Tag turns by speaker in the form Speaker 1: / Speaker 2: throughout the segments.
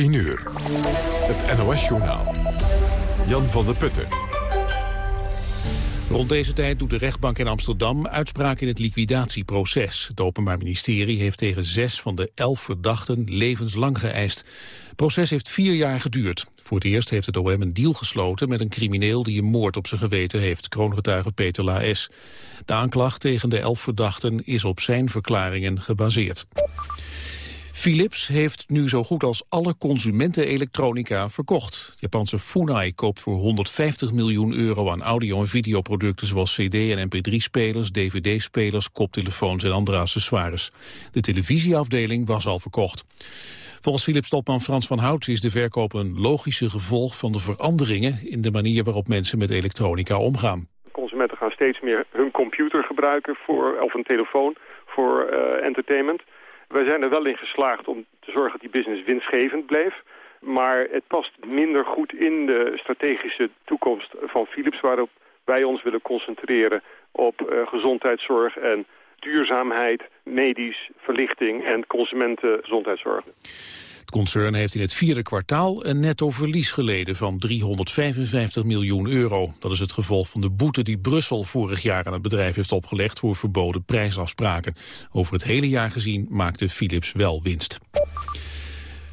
Speaker 1: 10 uur. Het NOS-journaal. Jan van der Putten.
Speaker 2: Rond deze tijd doet de rechtbank in Amsterdam uitspraak in het liquidatieproces. Het Openbaar Ministerie heeft tegen zes van de elf verdachten levenslang geëist. Het proces heeft vier jaar geduurd. Voor het eerst heeft het OM een deal gesloten met een crimineel die een moord op zijn geweten heeft, kroongetuige Peter Laes. De aanklacht tegen de elf verdachten is op zijn verklaringen gebaseerd. Philips heeft nu zo goed als alle consumentenelektronica verkocht. Japanse Funai koopt voor 150 miljoen euro aan audio- en videoproducten zoals cd- en mp3-spelers, dvd-spelers, koptelefoons en andere accessoires. De televisieafdeling was al verkocht. Volgens Philips-topman Frans van Hout is de verkoop een logische gevolg van de veranderingen in de manier waarop mensen met elektronica omgaan.
Speaker 3: Consumenten gaan steeds meer hun computer gebruiken voor, of een telefoon voor uh, entertainment. Wij zijn er wel in geslaagd om te zorgen dat die business winstgevend bleef. Maar het past minder goed in de strategische toekomst van Philips... waarop wij ons willen concentreren op uh, gezondheidszorg en duurzaamheid, medisch, verlichting en consumentengezondheidszorg.
Speaker 2: Het concern heeft in het vierde kwartaal een netto verlies geleden van 355 miljoen euro. Dat is het gevolg van de boete die Brussel vorig jaar aan het bedrijf heeft opgelegd voor verboden prijsafspraken. Over het hele jaar gezien maakte Philips wel winst.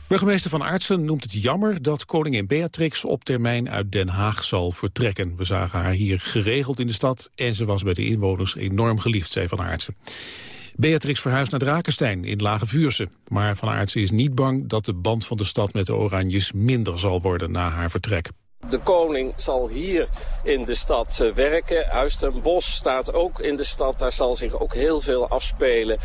Speaker 2: Burgemeester Van Aartsen noemt het jammer dat koningin Beatrix op termijn uit Den Haag zal vertrekken. We zagen haar hier geregeld in de stad en ze was bij de inwoners enorm geliefd, zei Van Aartsen. Beatrix verhuist naar Drakenstein in Lage Vuurse. Maar Van Aartsen is niet bang dat de band van de stad met de Oranjes minder zal worden na haar vertrek.
Speaker 4: De koning zal hier in de stad uh, werken. Huis ten Bosch staat ook in de stad. Daar zal zich ook heel veel afspelen.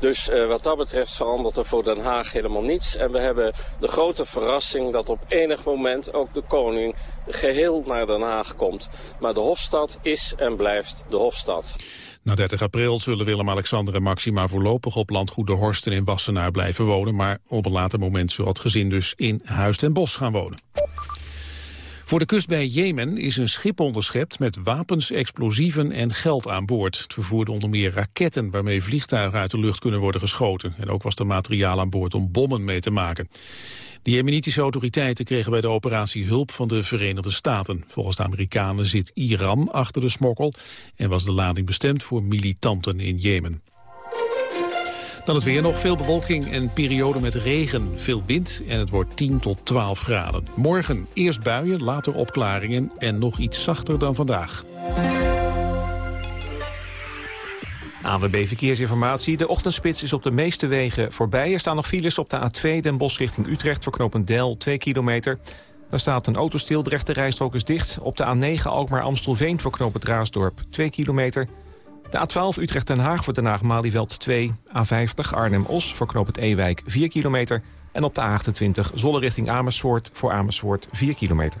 Speaker 4: Dus uh, wat dat betreft verandert er voor Den Haag helemaal niets. En we hebben de grote verrassing dat op enig moment ook de koning geheel naar Den Haag komt. Maar de Hofstad is en blijft de Hofstad.
Speaker 2: Na 30 april zullen Willem-Alexander en Maxima voorlopig op landgoed de Horsten in Wassenaar blijven wonen. Maar op een later moment zal het gezin dus in Huis ten Bosch gaan wonen. Voor de kust bij Jemen is een schip onderschept met wapens, explosieven en geld aan boord. Het vervoerde onder meer raketten waarmee vliegtuigen uit de lucht kunnen worden geschoten. En ook was er materiaal aan boord om bommen mee te maken. De jemenitische autoriteiten kregen bij de operatie hulp van de Verenigde Staten. Volgens de Amerikanen zit Iran achter de smokkel en was de lading bestemd voor militanten in Jemen. Dan het weer nog, veel bewolking en periode met regen, veel wind en het wordt 10 tot 12 graden. Morgen eerst buien, later opklaringen en nog iets zachter dan vandaag.
Speaker 5: ANWB Verkeersinformatie. De ochtendspits is op de meeste wegen voorbij. Er staan nog files op de A2 Den Bosch richting Utrecht... voor knooppunt Del, 2 kilometer. Daar staat een auto stil, de rijstrook is dicht. Op de A9 Alkmaar-Amstelveen voor knooppunt Raasdorp, 2 kilometer. De A12 Utrecht-Den Haag voor Den Haag-Malieveld 2. A50 Arnhem-Os voor knooppunt Ewijk, 4 kilometer. En op de A28 Zolle richting Amersfoort voor Amersfoort, 4 kilometer.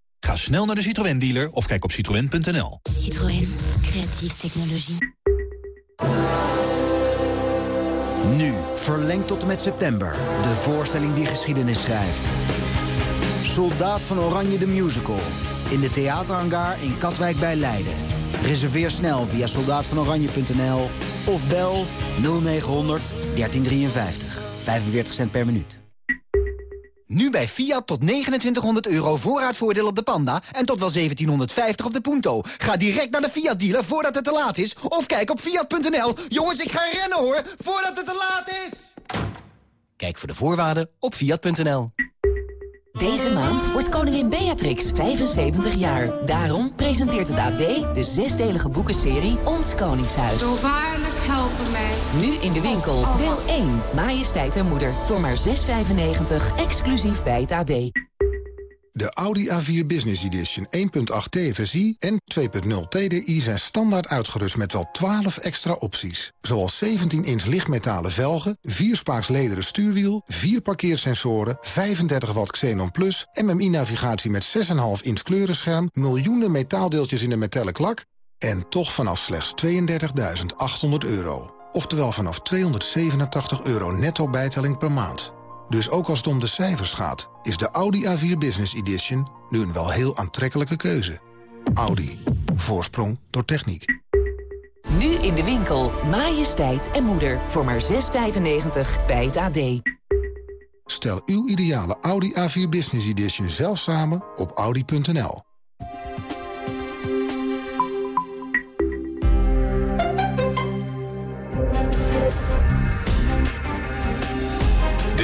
Speaker 6: Ga snel naar de Citroën dealer of kijk op citroën.nl.
Speaker 7: Citroën, creatieve technologie.
Speaker 8: Nu, verlengd tot en met september. De voorstelling die geschiedenis schrijft. Soldaat van Oranje de Musical. In de theaterhangar in Katwijk bij Leiden. Reserveer snel via soldaatvanoranje.nl of bel 0900 1353. 45 cent per minuut. Nu bij Fiat tot 2900 euro voorraadvoordeel op de Panda... en tot wel 1750 op de Punto. Ga direct naar de Fiat-dealer voordat het te laat is... of kijk op Fiat.nl. Jongens, ik ga rennen hoor, voordat het te laat is! Kijk voor de voorwaarden op Fiat.nl.
Speaker 9: Deze maand wordt koningin Beatrix 75 jaar. Daarom presenteert het AD de zesdelige boekenserie Ons Koningshuis.
Speaker 10: Helpen mij.
Speaker 9: Nu in de winkel. Deel 1. Majesteit en moeder. Voor maar 6,95. Exclusief bij het AD.
Speaker 11: De Audi A4 Business Edition 1.8 TFSI en 2.0 TDI zijn standaard uitgerust met wel 12 extra opties. Zoals 17-inch lichtmetalen velgen, 4-spaaks lederen stuurwiel, 4 parkeersensoren, 35 watt Xenon Plus, MMI-navigatie met 6,5 inch kleurenscherm, miljoenen metaaldeeltjes in een metallic lak en toch vanaf slechts 32.800 euro. Oftewel vanaf 287 euro netto bijtelling per maand. Dus ook als het om de cijfers gaat, is de Audi A4 Business Edition nu een wel heel aantrekkelijke keuze. Audi. Voorsprong door techniek.
Speaker 9: Nu in de winkel. Majesteit en moeder. Voor maar 6,95 bij het AD.
Speaker 11: Stel uw ideale Audi A4 Business Edition zelf samen op audi.nl.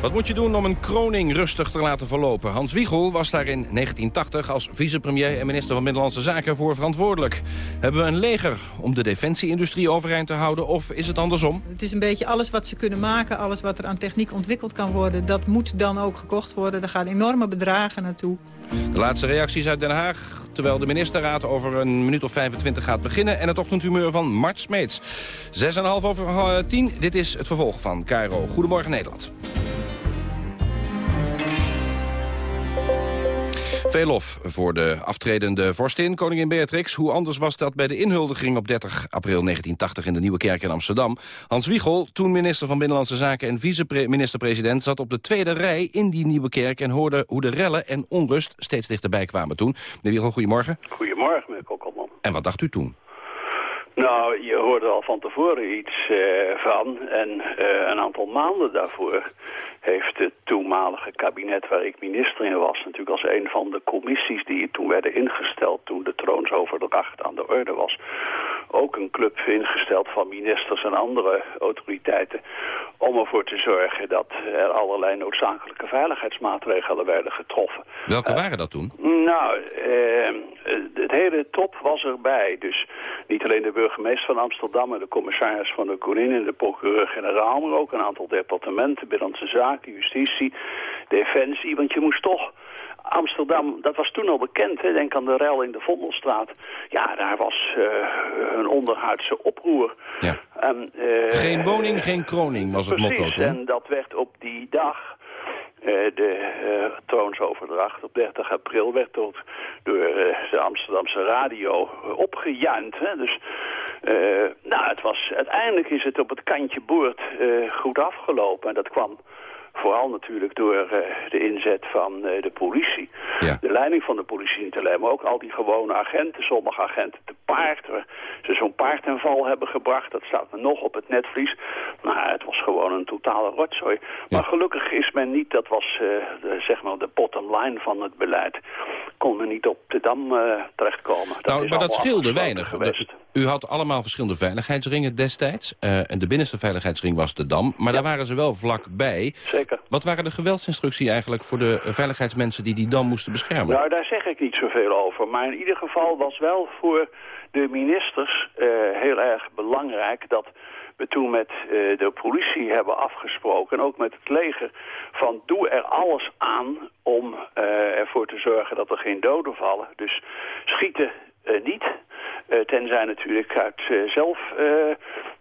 Speaker 12: Wat moet je doen om een kroning rustig te laten verlopen? Hans Wiegel was daar in 1980 als vicepremier en minister van Binnenlandse Zaken voor verantwoordelijk. Hebben we een leger om de defensieindustrie overeind te houden of is het andersom?
Speaker 13: Het is een beetje alles wat ze kunnen maken, alles wat er aan techniek ontwikkeld kan worden... dat moet dan ook gekocht worden. Daar gaan enorme bedragen naartoe.
Speaker 12: De laatste reacties uit Den Haag, terwijl de ministerraad over een minuut of 25 gaat beginnen... en het ochtendhumeur van Mart Smeets. 6,5 over 10, dit is het vervolg van KRO. Goedemorgen Nederland. Veel lof voor de aftredende vorstin, koningin Beatrix. Hoe anders was dat bij de inhuldiging op 30 april 1980 in de Nieuwe Kerk in Amsterdam. Hans Wiegel, toen minister van Binnenlandse Zaken en vice-minister-president... zat op de tweede rij in die Nieuwe Kerk en hoorde hoe de rellen en onrust steeds dichterbij kwamen toen. Meneer Wiegel, goedemorgen.
Speaker 14: Goedemorgen, meneer Kokkelman.
Speaker 12: En wat dacht u toen?
Speaker 14: Nou, je hoorde al van tevoren iets uh, van. En uh, een aantal maanden daarvoor heeft het toenmalige kabinet waar ik minister in was... natuurlijk als een van de commissies die toen werden ingesteld... toen de troonsoverdracht aan de orde was... ook een club ingesteld van ministers en andere autoriteiten... om ervoor te zorgen dat er allerlei noodzakelijke veiligheidsmaatregelen werden getroffen.
Speaker 12: Welke waren dat toen?
Speaker 14: Nou, het hele top was erbij. Dus niet alleen de burgemeester van Amsterdam en de commissaris van de Koningin en de procureur-generaal, maar ook een aantal departementen, binnenlandse zaken, justitie, defensie. Want je moest toch Amsterdam, dat was toen al bekend, hè? denk aan de rel in de Vondelstraat. Ja, daar was uh, een onderhuidse oproer.
Speaker 12: Ja. En, uh, geen woning, geen kroning was het motto
Speaker 14: en dat werd op die dag... Uh, de troonsoverdracht op 30 april werd tot, door de Amsterdamse radio opgejuind. Hè? Dus nou, het was, uiteindelijk is het op het kantje boord goed afgelopen. En dat kwam vooral natuurlijk door uh, de inzet van uh, de politie.
Speaker 12: Ja.
Speaker 14: De leiding van de politie niet alleen, maar ook al die gewone agenten. Sommige agenten te paard, ze zo'n paardenval hebben gebracht. Dat staat er nog op het netvlies. Maar het was gewoon een totale rotzooi. Maar gelukkig is men niet, dat was uh, de, zeg maar de bottom line van het beleid... kon men niet op de Dam terechtkomen. Dat
Speaker 12: nou, maar dat scheelde weinig.
Speaker 14: Geweest.
Speaker 12: U had allemaal verschillende veiligheidsringen destijds. En de binnenste veiligheidsring was de Dam. Maar daar waren ze wel vlakbij.
Speaker 14: Zeker.
Speaker 12: Wat waren de geweldsinstructie eigenlijk voor de veiligheidsmensen die die Dam moesten beschermen?
Speaker 14: Nou, daar zeg ik niet zoveel over. Maar in ieder geval was wel voor de ministers uh, heel erg belangrijk dat we toen met uh, de politie hebben afgesproken... en ook met het leger, van doe er alles aan om uh, ervoor te zorgen dat er geen doden vallen. Dus schieten niet, tenzij natuurlijk uit uh, zelf,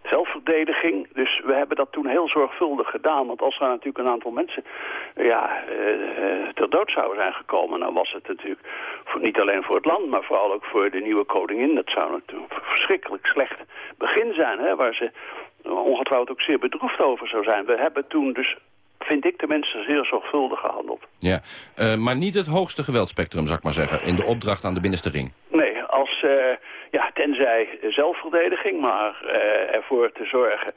Speaker 14: zelfverdediging. Dus we hebben dat toen heel zorgvuldig gedaan. Want als er natuurlijk een aantal mensen ja, ter dood zouden zijn gekomen... dan was het natuurlijk voor, niet alleen voor het land, maar vooral ook voor de nieuwe koningin. Dat zou natuurlijk een verschrikkelijk slecht begin zijn, hè, waar ze ongetwijfeld ook zeer bedroefd over zou zijn. We hebben toen dus vind ik de mensen zeer zorgvuldig gehandeld.
Speaker 12: Ja, uh, maar niet het hoogste geweldspectrum, zou ik maar zeggen, in de opdracht aan de binnenste ring.
Speaker 14: Nee, ja, tenzij zelfverdediging, maar uh, ervoor te zorgen...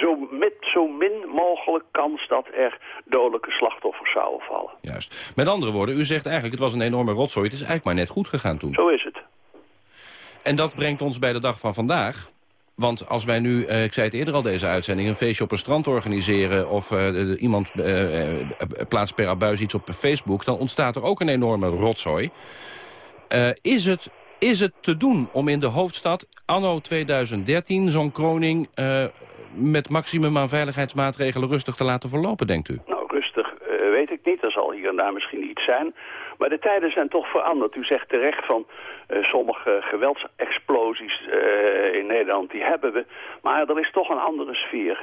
Speaker 14: zo, met zo min mogelijk kans dat er dodelijke slachtoffers zouden vallen.
Speaker 12: Juist. Met andere woorden, u zegt eigenlijk, het was een enorme rotzooi. Het is eigenlijk maar net goed gegaan toen.
Speaker 14: Zo is het.
Speaker 12: En dat brengt ons bij de dag van vandaag. Want als wij nu, eh, ik zei het eerder al deze uitzending... een feestje op een strand organiseren... of eh, iemand eh, eh, plaatst per abuis iets op Facebook... dan ontstaat er ook een enorme rotzooi. Eh, is, het, is het te doen om in de hoofdstad anno 2013... zo'n koning eh, met maximum aan veiligheidsmaatregelen rustig te laten verlopen, denkt u?
Speaker 14: Nou, rustig eh, weet ik niet. Er zal hier en daar misschien iets zijn. Maar de tijden zijn toch veranderd. U zegt terecht van eh, sommige geweldsexplosies eh, in Nederland, die hebben we. Maar er is toch een andere sfeer.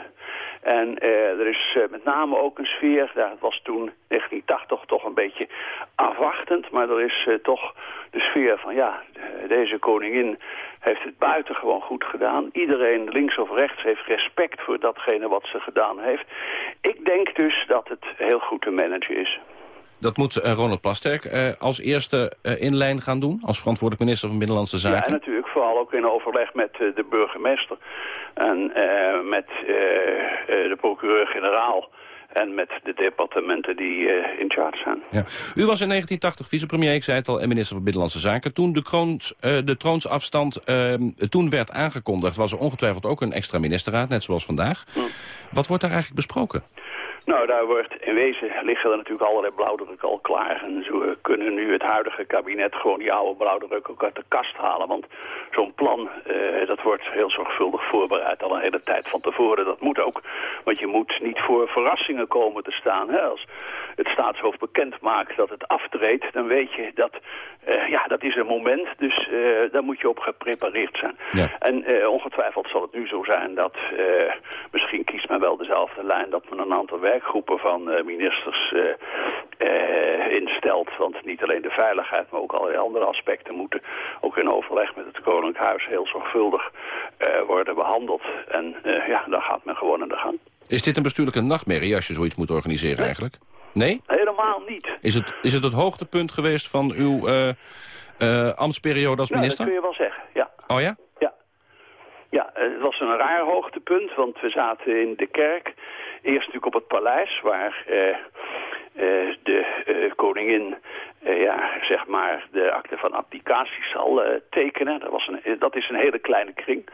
Speaker 14: En eh, er is met name ook een sfeer, het was toen 1980 toch een beetje afwachtend. Maar er is toch de sfeer van ja, de- deze koningin heeft het buitengewoon goed gedaan. Iedereen links of rechts heeft respect voor datgene wat ze gedaan heeft. Ik denk dus dat het heel goed te managen is.
Speaker 12: Dat moet eh, Ronald Plasterk eh, als eerste eh, in lijn gaan doen... als verantwoordelijk minister van Binnenlandse
Speaker 14: Ja, en
Speaker 12: Zaken.
Speaker 14: natuurlijk vooral ook in overleg met de burgemeester en met de procureur-generaal en met de departementen die in charge zijn.
Speaker 12: Ja. U was in 1980 vicepremier, ik zei het al, en minister van Binnenlandse Zaken. Toen de, kroons, de troonsafstand eh, toen werd aangekondigd... was er ongetwijfeld ook een extra ministerraad, net zoals vandaag. Wat wordt daar eigenlijk besproken?
Speaker 14: Nou, daar wordt in wezen liggen er natuurlijk allerlei blauwdrukken al klaar. En zo kunnen nu het huidige kabinet gewoon die oude blauwdruk ook uit de kast halen. Want zo'n plan, eh, dat wordt heel zorgvuldig voorbereid al een hele tijd van tevoren. Dat moet ook, want je moet niet voor verrassingen komen te staan. Hè? Als het staatshoofd bekend maakt dat het aftreedt, dan weet je dat, eh, ja, dat is een moment. Dus eh, daar moet je op geprepareerd zijn.
Speaker 12: Ja.
Speaker 14: En eh, ongetwijfeld zal het nu zo zijn dat eh, misschien kiest men wel dezelfde lijn dat men een aantal werkgroepen van eh, ministers eh, eh, instelt. Want niet alleen de veiligheid, maar ook allerlei andere aspecten moeten ook in overleg met het Koninklijk Huis heel zorgvuldig worden behandeld. En ja, dan gaat men gewoon aan de gang.
Speaker 12: Is dit een bestuurlijke nachtmerrie als je zoiets moet organiseren eigenlijk? Nee?
Speaker 14: Helemaal niet.
Speaker 12: Is het, is het het hoogtepunt geweest van uw ambtsperiode als
Speaker 14: Nou, dat
Speaker 12: minister?
Speaker 14: kun je wel zeggen, ja.
Speaker 12: Oh ja?
Speaker 14: Ja, eh, het was een raar hoogtepunt, want we zaten in de kerk. Eerst natuurlijk op het paleis, waar eh, eh, de eh, koningin ja, zeg maar de akte van abdicatie zal tekenen. Dat, was een, dat is een hele kleine kring.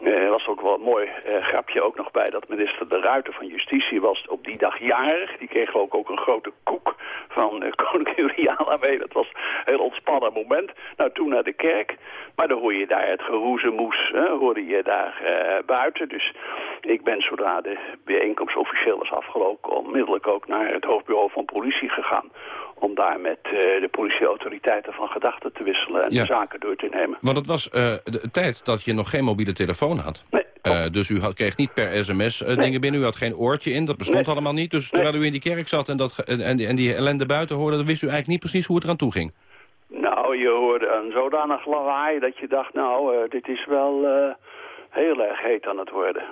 Speaker 14: Eh, Er was ook wel een mooi eh, grapje ook nog bij dat minister De Ruiter van Justitie was op die dag jarig. Die kreeg ook, ook een grote koek van koningin Juliana mee. Dat was een heel ontspannen moment. Nou, toen naar de kerk. Maar dan hoor je daar het geroezemoes, hè, hoorde je daar buiten. Dus ik ben zodra de bijeenkomst officieel was afgelopen... onmiddellijk ook naar het hoofdbureau van politie gegaan... om daar met eh, de politieautoriteiten van gedachten te wisselen... en
Speaker 12: Ja.
Speaker 14: de zaken door te nemen.
Speaker 12: Want het was eh, de tijd dat je nog geen mobiele telefoon had. Eh, dus u had, kreeg niet per sms dingen binnen. U had geen oortje in, dat bestond
Speaker 14: Nee.
Speaker 12: allemaal niet. Dus terwijl u in die kerk zat en, dat, en, en, die, en die ellende buiten hoorde... dan wist u eigenlijk niet precies hoe het eraan toe ging.
Speaker 14: Nou, je hoorde een zodanig lawaai dat je dacht... nou, dit is wel heel erg heet aan het worden.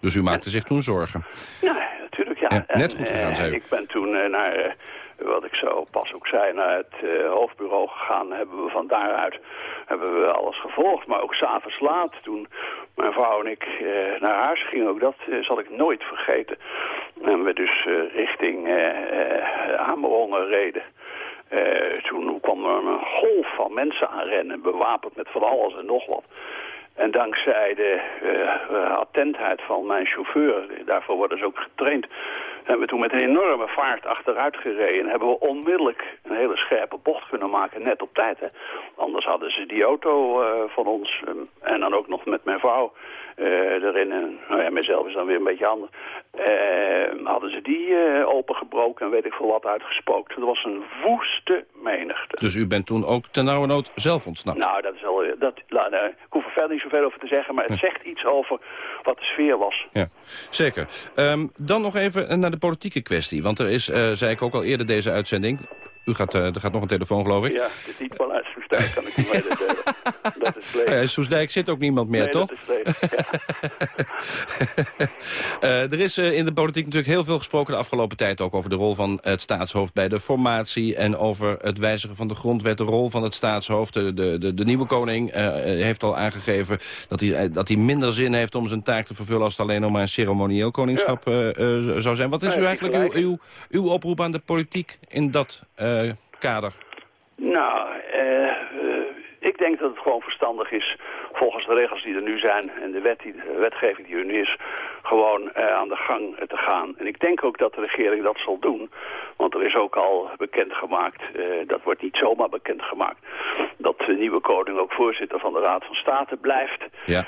Speaker 12: Dus u maakte zich toen zorgen.
Speaker 14: Ja, natuurlijk, ja.
Speaker 12: Net goed gegaan, zei u.
Speaker 14: Ik ben toen naar, wat ik zo pas ook zei, naar het eh, hoofdbureau gegaan. Hebben we van daaruit hebben we alles gevolgd. Maar ook s'avonds laat, toen mijn vrouw en ik eh, naar huis gingen, ook dat eh, zal ik nooit vergeten. En we dus richting Amerongen reden. Toen kwam er een golf van mensen aanrennen, bewapend met van alles en nog wat. En dankzij de attentheid van mijn chauffeur, daarvoor worden ze ook getraind, hebben we toen met een enorme vaart achteruit gereden. En hebben we onmiddellijk een hele scherpe bocht kunnen maken, net op tijd. Hè. Anders hadden ze die auto eh, van ons, eh, en dan ook nog met mijn vrouw eh, erin. En, nou ja, mijzelf is dan weer een beetje anders. Eh, hadden ze die eh, opengebroken en weet ik veel wat uitgespookt. Dat was een woeste menigte.
Speaker 12: Dus u bent toen ook ten nauwe nood zelf ontsnapt.
Speaker 14: Nou, dat is wel... Dat, nou, nou, ik hoef er verder niet zoveel over te zeggen, maar het zegt iets over wat de sfeer was.
Speaker 12: Ja, zeker. Ehm, dan nog even naar de politieke kwestie. Want er is, eh, zei ik ook al eerder deze uitzending... U gaat, eh, er gaat nog een telefoon, geloof ik.
Speaker 14: Ja, het is niet vanuit Soestdijk, kan ik u mededelen. dat is leeg.
Speaker 12: Eh, Soesdijk zit ook niemand meer,
Speaker 14: nee,
Speaker 12: toch?
Speaker 14: dat is leeg. Ja.
Speaker 12: Eh, er is in de politiek natuurlijk heel veel gesproken de afgelopen tijd... ook over de rol van het staatshoofd bij de formatie... en over het wijzigen van de grondwet, de rol van het staatshoofd. De, de, de, nieuwe koning heeft al aangegeven dat hij, dat hij minder zin heeft... om zijn taak te vervullen als het alleen nog maar een ceremonieel koningschap zou zijn. Wat is u eigenlijk uw, uw, uw oproep aan de politiek in dat eh, kader?
Speaker 14: Nou, eh, eh, ik denk dat het gewoon verstandig is, volgens de regels die er nu zijn en de, wet die, de wetgeving die er nu is, gewoon uh, aan de gang te gaan. En ik denk ook dat de regering dat zal doen, want er is ook al bekendgemaakt, uh, dat wordt niet zomaar bekendgemaakt, dat de nieuwe koning ook voorzitter van de Raad van State blijft.
Speaker 12: Ja.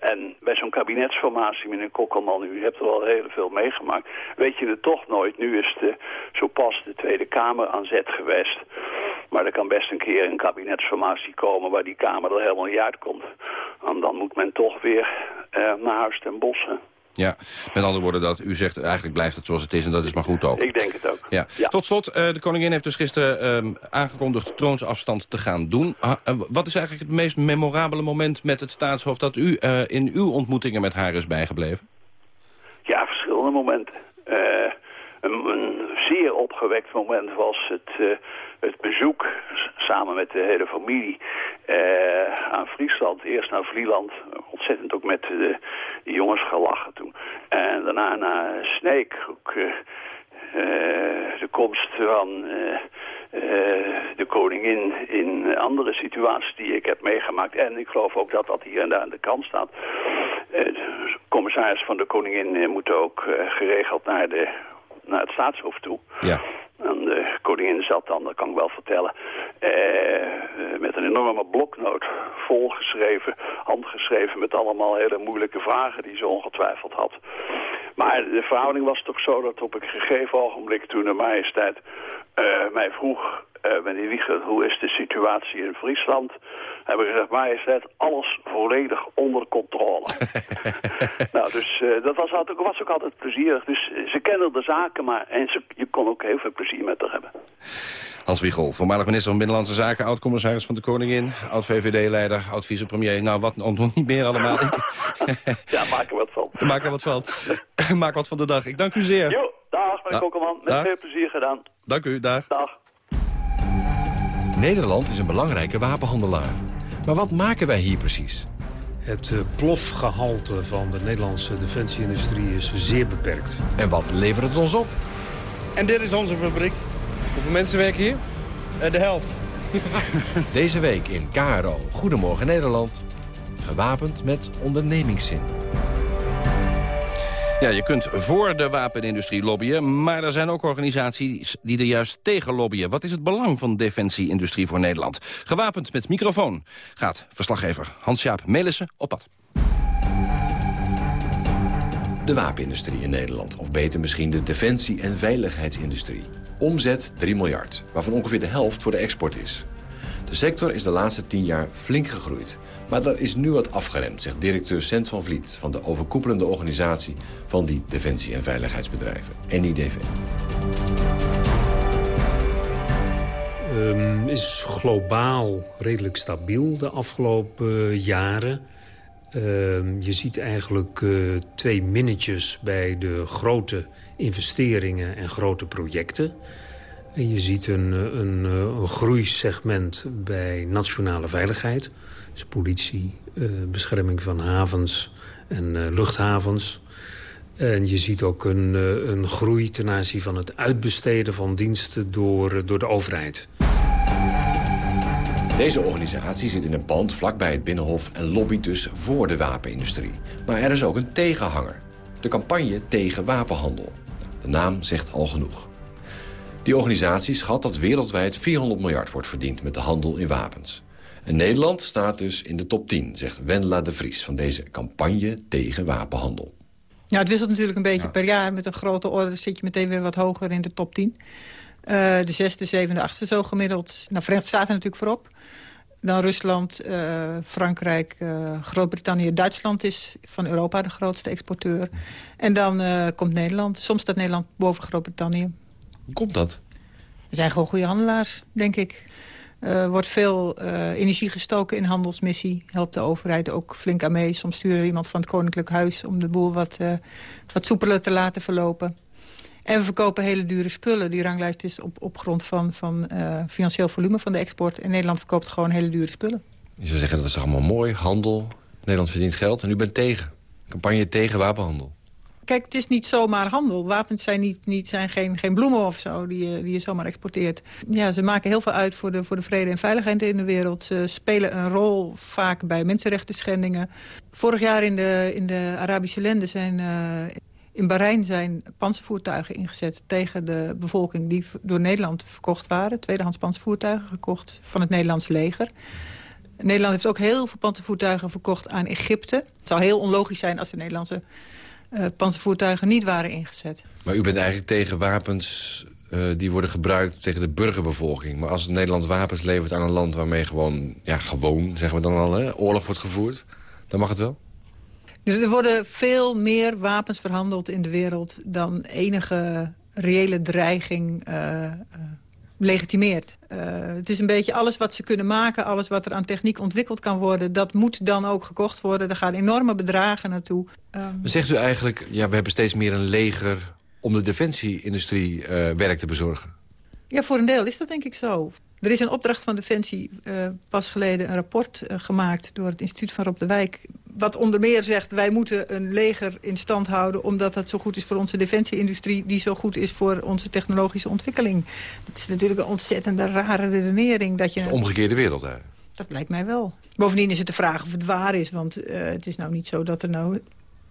Speaker 14: En bij zo'n kabinetsformatie, meneer Kokkelman, u hebt er al heel veel meegemaakt, weet je het toch nooit. Nu is de, zo pas de Tweede Kamer aan zet geweest. Maar er kan best een keer een kabinetsformatie komen waar die Kamer er helemaal niet uitkomt. En dan moet men toch weer uh, naar huis ten bossen.
Speaker 12: Ja, met andere woorden, dat u zegt eigenlijk blijft het zoals het is en dat is maar goed ook.
Speaker 14: Ik denk het ook.
Speaker 12: Ja. ja. Tot slot, uh, de koningin heeft dus gisteren uh, aangekondigd troonsafstand te gaan doen. Uh, wat is eigenlijk het meest memorabele moment met het staatshoofd dat u in uw ontmoetingen met haar is bijgebleven?
Speaker 14: Ja, verschillende momenten. Een, zeer opgewekt moment was het, het bezoek samen met de hele familie aan Friesland. Eerst naar Vlieland, ontzettend ook met de, jongens gelachen toen. En daarna naar Sneek, ook uh, de komst van de koningin in andere situaties die ik heb meegemaakt. En ik geloof ook dat dat hier en daar aan de kant staat. de commissaris van de koningin moeten ook geregeld naar, de, naar het staatshoofd toe.
Speaker 12: Ja.
Speaker 14: En de koningin zat dan, dat kan ik wel vertellen, eh, met een enorme bloknoot volgeschreven, handgeschreven met allemaal hele moeilijke vragen die ze ongetwijfeld had. Maar de verhouding was toch zo dat op een gegeven ogenblik toen de majesteit uh, mij vroeg, uh, meneer Wieger, hoe is de situatie in Friesland? Hebben gezegd, majesteit, alles volledig onder controle. nou, dus uh, dat was, was ook altijd plezierig. Dus ze kennen de zaken, maar en ze, je kon ook heel veel plezier met haar hebben.
Speaker 12: Hans Wiegel, voormalig minister van Binnenlandse Zaken... oud-commissaris van de Koningin, oud-VVD-leider, oud-vicepremier. Nou, wat nog niet meer allemaal.
Speaker 14: ja, maak er wat van.
Speaker 12: Maak er wat van. maak wat van de dag. Ik dank u zeer.
Speaker 14: Jo, dag, meneer Kokkelman. Met veel plezier gedaan.
Speaker 12: Dank u, dag.
Speaker 14: Dag.
Speaker 15: Nederland is een belangrijke wapenhandelaar. Maar wat maken wij hier precies?
Speaker 16: Het uh, plofgehalte van de Nederlandse defensieindustrie is zeer beperkt.
Speaker 15: En wat levert het ons op?
Speaker 17: En dit is onze fabriek. Hoeveel mensen werken hier? Uh, de helft.
Speaker 15: Deze week in KRO Goedemorgen Nederland. Gewapend met ondernemingszin.
Speaker 12: Ja, je kunt voor de wapenindustrie lobbyen, maar er zijn ook organisaties die er juist tegen lobbyen. Wat is het belang van de defensieindustrie voor Nederland? Gewapend met microfoon gaat verslaggever Hans-Jaap Melissen op pad.
Speaker 15: De wapenindustrie in Nederland, of beter misschien de defensie- en veiligheidsindustrie. Omzet 3 miljard, waarvan ongeveer de helft voor de export is. De sector is de laatste 10 jaar flink gegroeid. Maar dat is nu wat afgeremd, zegt directeur Sent van Vliet... van de overkoepelende organisatie van die defensie- en veiligheidsbedrijven, NIDV.
Speaker 16: Um, is globaal redelijk stabiel de afgelopen jaren. Uh, je ziet eigenlijk uh, twee minnetjes bij de grote investeringen en grote projecten. En je ziet een, een, een groeisegment bij nationale veiligheid. Dus politie, uh, bescherming van havens en uh, luchthavens. En je ziet ook een, uh, een groei ten aanzien van het uitbesteden van diensten door, door de overheid.
Speaker 15: Deze organisatie zit in een pand vlakbij het Binnenhof en lobbyt dus voor de wapenindustrie. Maar er is ook een tegenhanger. De campagne tegen wapenhandel. De naam zegt al genoeg. Die organisatie schat dat wereldwijd 400 miljard wordt verdiend met de handel in wapens. En Nederland staat dus in de top 10, zegt Wendela de Vries... van deze campagne tegen wapenhandel.
Speaker 13: Ja, het wisselt natuurlijk een beetje ja. per jaar. Met een grote orde zit je meteen weer wat hoger in de top 10. Uh, de zesde, zevende, achtste zo gemiddeld. Nou, Verenigde Staten natuurlijk voorop. Dan Rusland, uh, Frankrijk, uh, Groot-Brittannië. Duitsland is van Europa de grootste exporteur. En dan uh, komt Nederland. Soms staat Nederland boven Groot-Brittannië.
Speaker 15: Hoe komt dat?
Speaker 13: We zijn gewoon goede handelaars, denk ik. Er uh, wordt veel uh, energie gestoken in handelsmissie. Helpt de overheid ook flink aan mee. Soms sturen we iemand van het Koninklijk Huis... om de boel wat, uh, wat soepeler te laten verlopen. En we verkopen hele dure spullen. Die ranglijst is op, op grond van, van financieel volume van de export. En Nederland verkoopt gewoon hele dure spullen.
Speaker 15: Je zou zeggen, dat is allemaal mooi, handel. Nederland verdient geld en u bent tegen. Campagne tegen wapenhandel.
Speaker 13: Kijk, het is niet zomaar handel. Wapens zijn, niet, niet, zijn geen, geen bloemen of zo die, je- die je zomaar exporteert. Ja, ze maken heel veel uit voor de, voor de vrede en veiligheid in de wereld. Ze spelen een rol vaak bij mensenrechten schendingen. Vorig jaar in de, in de Arabische landen zijn... eh, in Bahrein zijn panzervoertuigen ingezet tegen de bevolking... die door Nederland verkocht waren. Tweedehands panzervoertuigen gekocht van het Nederlands leger. Nederland heeft ook heel veel panzervoertuigen verkocht aan Egypte. Het zou heel onlogisch zijn als de Nederlandse eh panzervoertuigen niet waren ingezet.
Speaker 15: Maar u bent eigenlijk tegen wapens eh, die worden gebruikt tegen de burgerbevolking. Maar als Nederland wapens levert aan een land waarmee gewoon, ja, gewoon, zeggen we dan al, hè, oorlog wordt gevoerd, dan mag het wel?
Speaker 13: Er worden veel meer wapens verhandeld in de wereld... dan enige reële dreiging eh, legitimeert. Eh, het is een beetje alles wat ze kunnen maken... alles wat er aan techniek ontwikkeld kan worden... dat moet dan ook gekocht worden. Er gaan enorme bedragen naartoe. Ehm,
Speaker 15: zegt u eigenlijk, ja, we hebben steeds meer een leger om de defensieindustrie eh, werk te bezorgen?
Speaker 13: Ja, voor een deel is dat denk ik zo. Er is een opdracht van Defensie eh, pas geleden een rapport gemaakt... door het instituut van Rob de Wijk... wat onder meer zegt, wij moeten een leger in stand houden... omdat dat zo goed is voor onze defensieindustrie... die zo goed is voor onze technologische ontwikkeling. Het is natuurlijk een ontzettende rare redenering. Dat je,
Speaker 15: De omgekeerde wereld, hè?
Speaker 13: dat lijkt mij wel. Bovendien is het de vraag of het waar is. Want eh, het is nou niet zo dat er nou...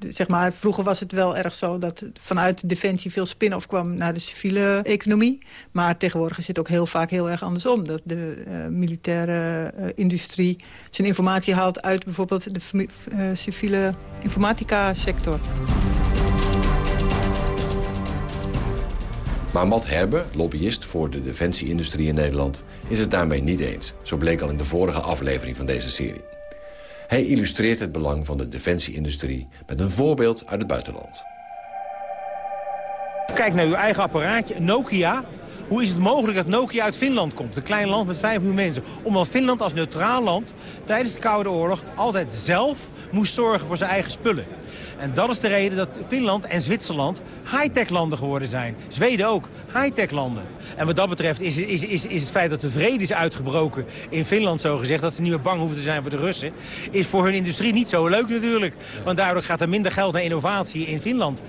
Speaker 13: Zeg maar, vroeger was het wel erg zo dat vanuit Defensie veel spin-off kwam naar de civiele economie. Maar tegenwoordig is het ook heel vaak heel erg andersom. Dat de eh, militaire eh, industrie zijn informatie haalt uit bijvoorbeeld de eh, civiele informatica sector.
Speaker 15: Maar Matt Herbe, lobbyist voor de defensieindustrie in Nederland... is het daarmee niet eens. Zo bleek al in de vorige aflevering van deze serie. Hij illustreert het belang van de defensieindustrie... met een voorbeeld uit het buitenland.
Speaker 18: Kijk naar uw eigen apparaatje, Nokia. Hoe is het mogelijk dat Nokia uit Finland komt? Een klein land met 5 miljoen mensen. Omdat Finland als neutraal land tijdens de Koude Oorlog altijd zelf moest zorgen voor zijn eigen spullen. En dat is de reden dat Finland en Zwitserland high-tech landen geworden zijn. Zweden ook, high-tech landen. En wat dat betreft is, is, is, is het feit dat de vrede is uitgebroken in Finland zo gezegd... dat ze niet meer bang hoeven te zijn voor de Russen... is voor hun industrie niet zo leuk natuurlijk. Want daardoor gaat er minder geld naar innovatie in Finland.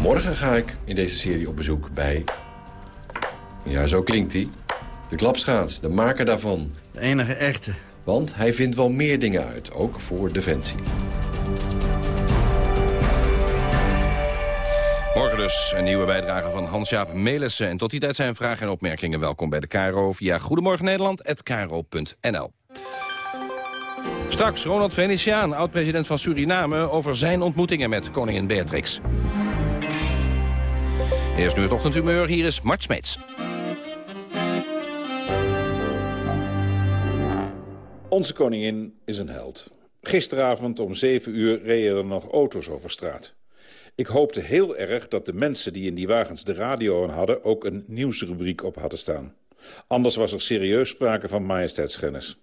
Speaker 15: Morgen ga ik in deze serie op bezoek bij... Ja, zo klinkt hij. De klapschaats, de maker daarvan.
Speaker 19: De enige echte.
Speaker 15: Want hij vindt wel meer dingen uit, ook voor Defensie.
Speaker 12: Morgen dus een nieuwe bijdrage van Hans-Jaap Melissen. En tot die tijd zijn vragen en opmerkingen welkom bij de KRO... via Goedemorgen. Straks Ronald Venetiaan, oud-president van Suriname... over zijn ontmoetingen met koningin Beatrix. Eerst nu het ochtendhumeur, hier is Mart Smeets.
Speaker 20: Onze koningin is een held. Gisteravond om 7 uur reden er nog auto's over straat. Ik hoopte heel erg dat de mensen die in die wagens de radio aan hadden... ook een nieuwsrubriek op hadden staan. Anders was er serieus sprake van majesteitsschennis.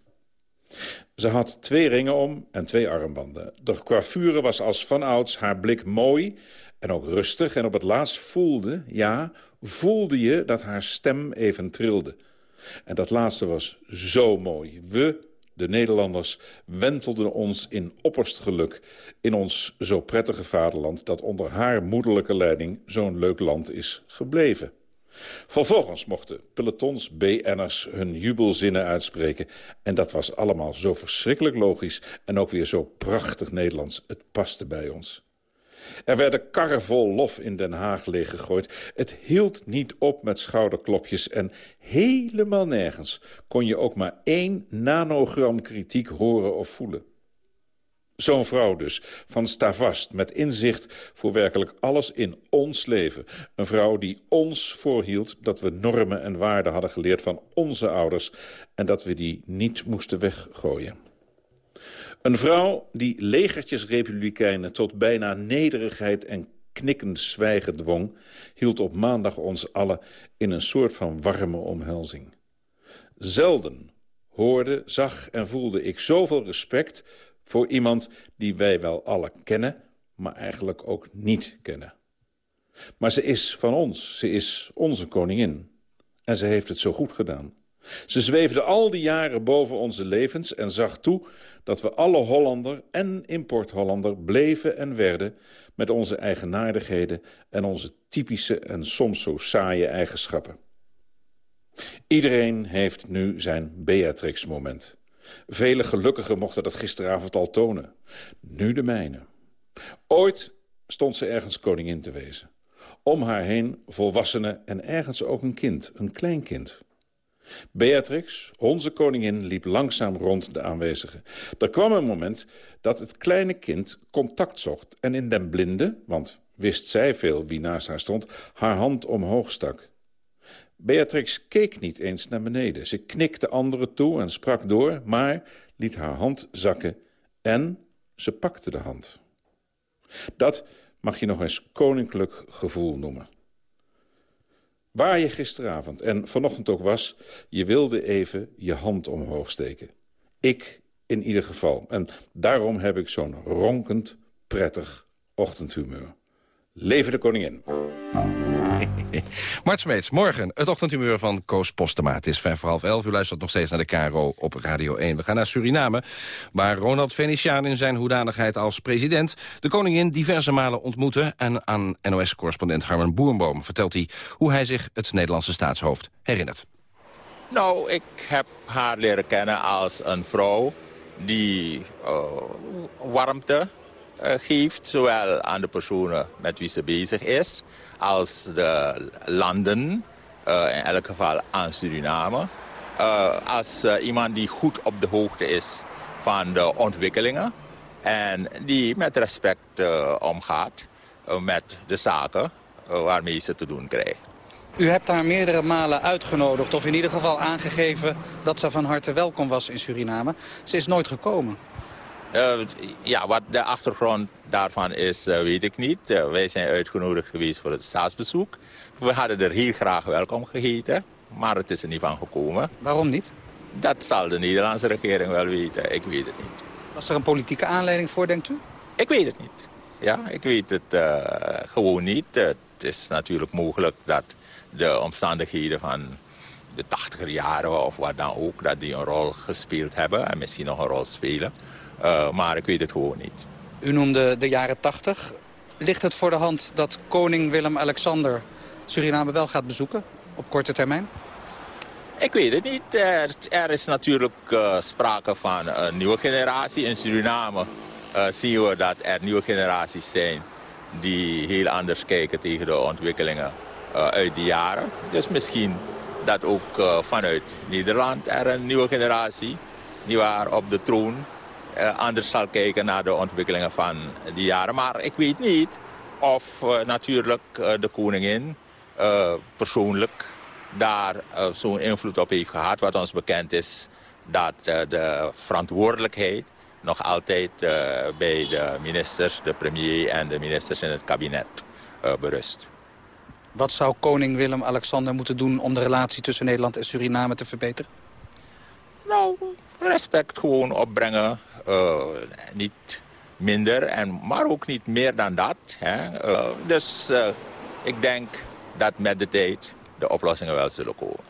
Speaker 20: Ze had twee ringen om en twee armbanden. De coiffure was als vanouds haar blik mooi en ook rustig. En op het laatst voelde, ja, voelde je dat haar stem even trilde. En dat laatste was zo mooi. We, de Nederlanders, wentelden ons in opperst geluk... in ons zo prettige vaderland dat onder haar moederlijke leiding... zo'n leuk land is gebleven. Vervolgens mochten pelotons BN'ers hun jubelzinnen uitspreken. En dat was allemaal zo verschrikkelijk logisch en ook weer zo prachtig Nederlands. Het paste bij ons. Er werden karren vol lof in Den Haag leeggegooid. Het hield niet op met schouderklopjes en helemaal nergens kon je ook maar één nanogram kritiek horen of voelen. Zo'n vrouw dus, van stavast, met inzicht voor werkelijk alles in ons leven. Een vrouw die ons voorhield dat we normen en waarden hadden geleerd van onze ouders... en dat we die niet moesten weggooien. Een vrouw die legertjes republikeinen tot bijna nederigheid en knikkend zwijgen dwong... hield op maandag ons allen in een soort van warme omhelzing. Zelden hoorde, zag en voelde ik zoveel respect voor iemand die wij wel alle kennen, maar eigenlijk ook niet kennen. Maar ze is van ons, ze is onze koningin. En ze heeft het zo goed gedaan. Ze zweefde al die jaren boven onze levens en zag toe dat we alle Hollander en import-Hollander bleven en werden... met onze eigenaardigheden en onze typische en soms zo saaie eigenschappen. Iedereen heeft nu zijn Beatrix-moment. Vele gelukkigen mochten dat gisteravond al tonen. Nu de mijne. Ooit stond ze ergens koningin te wezen. Om haar heen volwassenen en ergens ook een kind, een kleinkind. Beatrix, onze koningin, liep langzaam rond de aanwezigen. Er kwam een moment dat het kleine kind contact zocht... en in den blinde, want wist zij veel wie naast haar stond... haar hand omhoog stak. Beatrix keek niet eens naar beneden. Ze knikte anderen toe en sprak door, maar liet haar hand zakken... en ze pakte de hand. Dat mag je nog eens koninklijk gevoel noemen. Waar je gisteravond en vanochtend ook was... je wilde even je hand omhoog steken. Ik in ieder geval. En daarom heb ik zo'n ronkend, prettig ochtendhumeur. Leven de koningin.
Speaker 12: Mart Smeets, morgen het ochtendhumeur van Koos Postema. Het is vijf voor half elf. U luistert nog steeds naar de KRO op Radio 1. We gaan naar Suriname, waar Ronald Venetiaan in zijn hoedanigheid als president... de koningin diverse malen ontmoette. En aan NOS-correspondent Harmen Boerenboom vertelt hij... hoe hij zich het Nederlandse staatshoofd herinnert.
Speaker 19: Nou, ik heb haar leren kennen als een vrouw die uh, warmte geeft... zowel aan de personen met wie ze bezig is als de landen, uh, in elk geval aan Suriname. Uh, als iemand die goed op de hoogte is van de ontwikkelingen. En die met respect omgaat met de zaken waarmee ze te doen krijgt.
Speaker 21: U hebt haar meerdere malen uitgenodigd, of in ieder geval aangegeven... dat ze van harte welkom was in Suriname. Ze is nooit gekomen.
Speaker 19: Uh, ja, wat de achtergrond daarvan is, uh, weet ik niet. Uh, wij zijn uitgenodigd geweest voor het staatsbezoek. We hadden er heel graag welkom geheten, maar het is er niet van gekomen.
Speaker 21: Waarom niet?
Speaker 19: Dat zal de Nederlandse regering wel weten, ik weet het niet.
Speaker 21: Was er een politieke aanleiding voor, denkt u?
Speaker 19: Ik weet het niet. Ja, ik weet het gewoon niet. het is natuurlijk mogelijk dat de omstandigheden van de tachtiger jaren of wat dan ook... dat die een rol gespeeld hebben en misschien nog een rol spelen. Uh, maar ik weet het gewoon niet.
Speaker 21: U noemde de jaren 80. Ligt het voor de hand dat koning Willem-Alexander Suriname wel gaat bezoeken op korte termijn?
Speaker 19: Ik weet het niet. Er, er is natuurlijk uh, sprake van een nieuwe generatie. In Suriname uh, zien we dat er nieuwe generaties zijn... die heel anders kijken tegen de ontwikkelingen uit die jaren. Dus misschien dat ook vanuit Nederland er een nieuwe generatie... die waar op de troon anders zal kijken naar de ontwikkelingen van die jaren. Maar ik weet niet of uh, natuurlijk uh, de koningin persoonlijk daar zo'n invloed op heeft gehad. Wat ons bekend is dat de verantwoordelijkheid nog altijd bij de ministers, de premier en de ministers in het kabinet berust.
Speaker 21: Wat zou koning Willem-Alexander moeten doen om de relatie tussen Nederland en Suriname te verbeteren?
Speaker 19: Nou, respect gewoon opbrengen uh, niet minder, en, maar ook niet meer dan dat. Hè. Uh, dus uh, ik denk dat met de tijd de oplossingen wel zullen komen.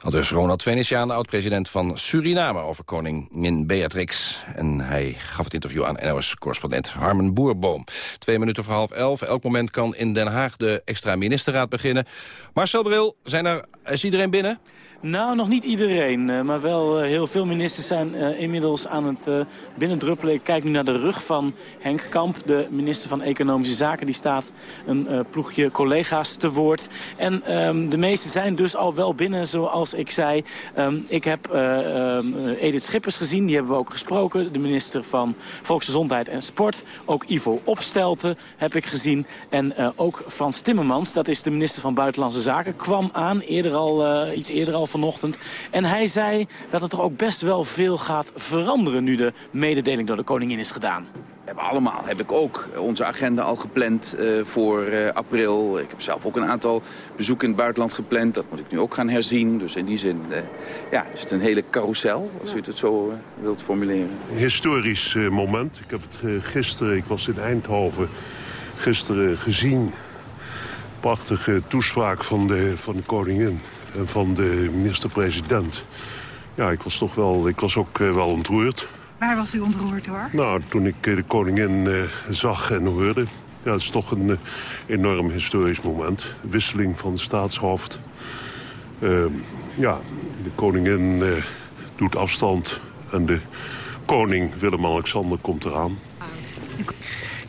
Speaker 12: Al dus Ronald Venetiaan, oud-president van Suriname... over koningin Beatrix. En hij gaf het interview aan NOS-correspondent Harmen Boerboom. Twee minuten voor half elf. Elk moment kan in Den Haag de extra ministerraad beginnen. Marcel Bril, zijn er, is iedereen binnen?
Speaker 22: Nou, nog niet iedereen. Eh, maar wel eh, heel veel ministers zijn eh, inmiddels aan het binnendruppelen. Ik kijk nu naar de rug van Henk Kamp, de minister van Economische Zaken. Die staat een ploegje collega's te woord. En ehm, de meesten zijn dus al wel binnen, zoals ik zei. Ehm, ik heb ehm, Edith Schippers gezien, die hebben we ook gesproken. De minister van Volksgezondheid en Sport. Ook Ivo Opstelten heb ik gezien. En ook Frans Timmermans, dat is de minister van Buitenlandse Zaken, kwam aan, eerder al, iets eerder al vanochtend. En hij zei dat het er ook best wel veel gaat veranderen... nu de mededeling door de koningin is gedaan.
Speaker 23: We hebben allemaal, heb ik ook onze agenda al gepland uh, voor uh, april. Ik heb zelf ook een aantal bezoeken in het buitenland gepland. Dat moet ik nu ook gaan herzien. Dus in die zin uh, ja, is het een hele carousel, als u het zo wilt formuleren.
Speaker 24: Historisch moment. Ik heb het gisteren, ik was in Eindhoven, gisteren gezien. Prachtige toespraak van de, van de koningin van de minister-president. Ja, ik was toch wel, ik was ook wel ontroerd.
Speaker 25: Waar was u ontroerd door?
Speaker 24: Nou, toen ik de koningin zag en hoorde... Ja, het is toch een enorm historisch moment. Wisseling van staatshoofd. Ehm, ja, de koningin doet afstand en de koning Willem-Alexander komt eraan.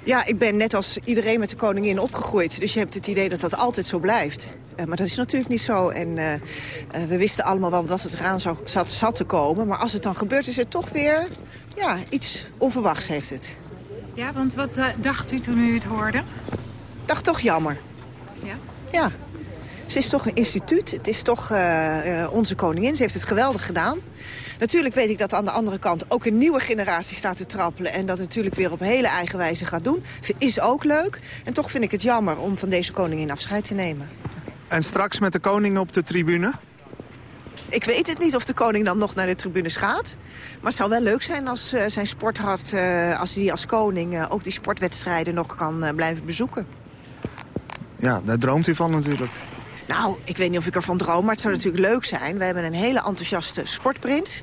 Speaker 26: Ja, ik ben net als iedereen met de koningin opgegroeid. Dus je hebt het idee dat dat altijd zo blijft. Uh, maar dat is natuurlijk niet zo. En uh, uh, we wisten allemaal wel dat het eraan zou, zat, zat, te komen. Maar als het dan gebeurt, is het toch weer ja, iets onverwachts heeft het.
Speaker 25: Ja, want wat dacht u toen u het hoorde?
Speaker 26: dacht toch jammer.
Speaker 25: Ja?
Speaker 26: Ja. Ze is toch een instituut. Het is toch onze koningin. Ze heeft het geweldig gedaan. Natuurlijk weet ik dat aan de andere kant ook een nieuwe generatie staat te trappelen... en dat natuurlijk weer op hele eigen wijze gaat doen. Is ook leuk. En toch vind ik het jammer om van deze koningin afscheid te nemen.
Speaker 11: En straks met de koning op de tribune?
Speaker 26: Ik weet het niet of de koning dan nog naar de tribunes gaat. Maar het zou wel leuk zijn als uh, zijn sporthart, uh, als hij als koning... Uh, ook die sportwedstrijden nog kan blijven bezoeken.
Speaker 11: Ja, daar droomt u van natuurlijk.
Speaker 26: Nou, ik weet niet of ik ervan droom, maar het zou natuurlijk leuk zijn. We hebben een hele enthousiaste sportprins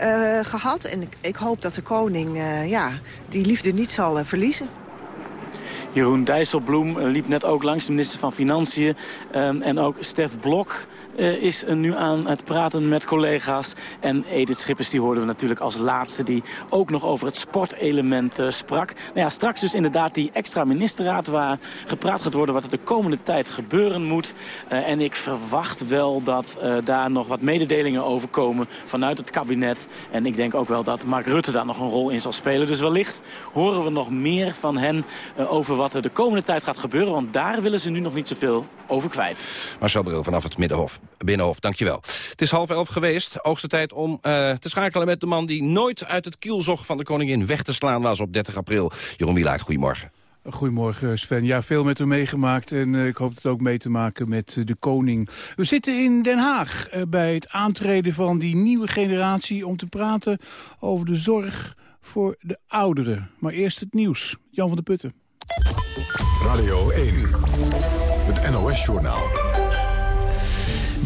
Speaker 26: uh, gehad. En ik, ik, hoop dat de koning uh, ja, die liefde niet zal uh, verliezen.
Speaker 22: Jeroen Dijsselbloem liep net ook langs, de minister van Financiën. Um, en ook Stef Blok uh, is nu aan het praten met collega's. En Edith Schippers, die hoorden we natuurlijk als laatste... die ook nog over het sportelement uh, sprak. Nou ja, straks dus inderdaad die extra ministerraad... waar gepraat gaat worden wat er de komende tijd gebeuren moet. Uh, en ik verwacht wel dat daar nog wat mededelingen over komen... vanuit het kabinet. En ik denk ook wel dat Mark Rutte daar nog een rol in zal spelen. Dus wellicht horen we nog meer van hen... over wat er de komende tijd gaat gebeuren. Want daar willen ze nu nog niet zoveel over kwijt.
Speaker 12: Marcel Bril vanaf het Middenhof. Binnenhof, dankjewel. Het is half elf geweest. Hoogste tijd om uh, te schakelen met de man die nooit uit het kielzog van de koningin weg te slaan was op 30 april. Jeroen Wielaert, goedemorgen.
Speaker 27: Goedemorgen Sven. Ja, veel met u meegemaakt en uh, ik hoop het ook mee te maken met uh, de koning. We zitten in Den Haag uh, bij het aantreden van die nieuwe generatie... om te praten over de zorg voor de ouderen. Maar eerst het nieuws. Jan van der Putten.
Speaker 1: Radio 1, het NOS-journaal.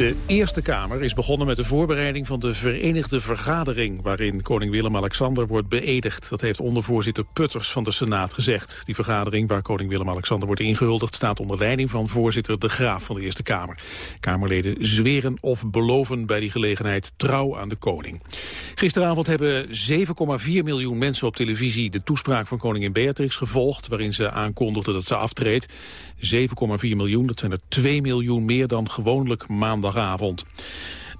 Speaker 2: De Eerste Kamer is begonnen met de voorbereiding van de Verenigde Vergadering... waarin koning Willem-Alexander wordt beëdigd. Dat heeft ondervoorzitter Putters van de Senaat gezegd. Die vergadering waar koning Willem-Alexander wordt ingehuldigd... staat onder leiding van voorzitter De Graaf van de Eerste Kamer. Kamerleden zweren of beloven bij die gelegenheid trouw aan de koning. Gisteravond hebben 7,4 miljoen mensen op televisie... de toespraak van koningin Beatrix gevolgd... waarin ze aankondigde dat ze aftreedt. 7,4 miljoen, dat zijn er 2 miljoen meer dan gewoonlijk maandagavond.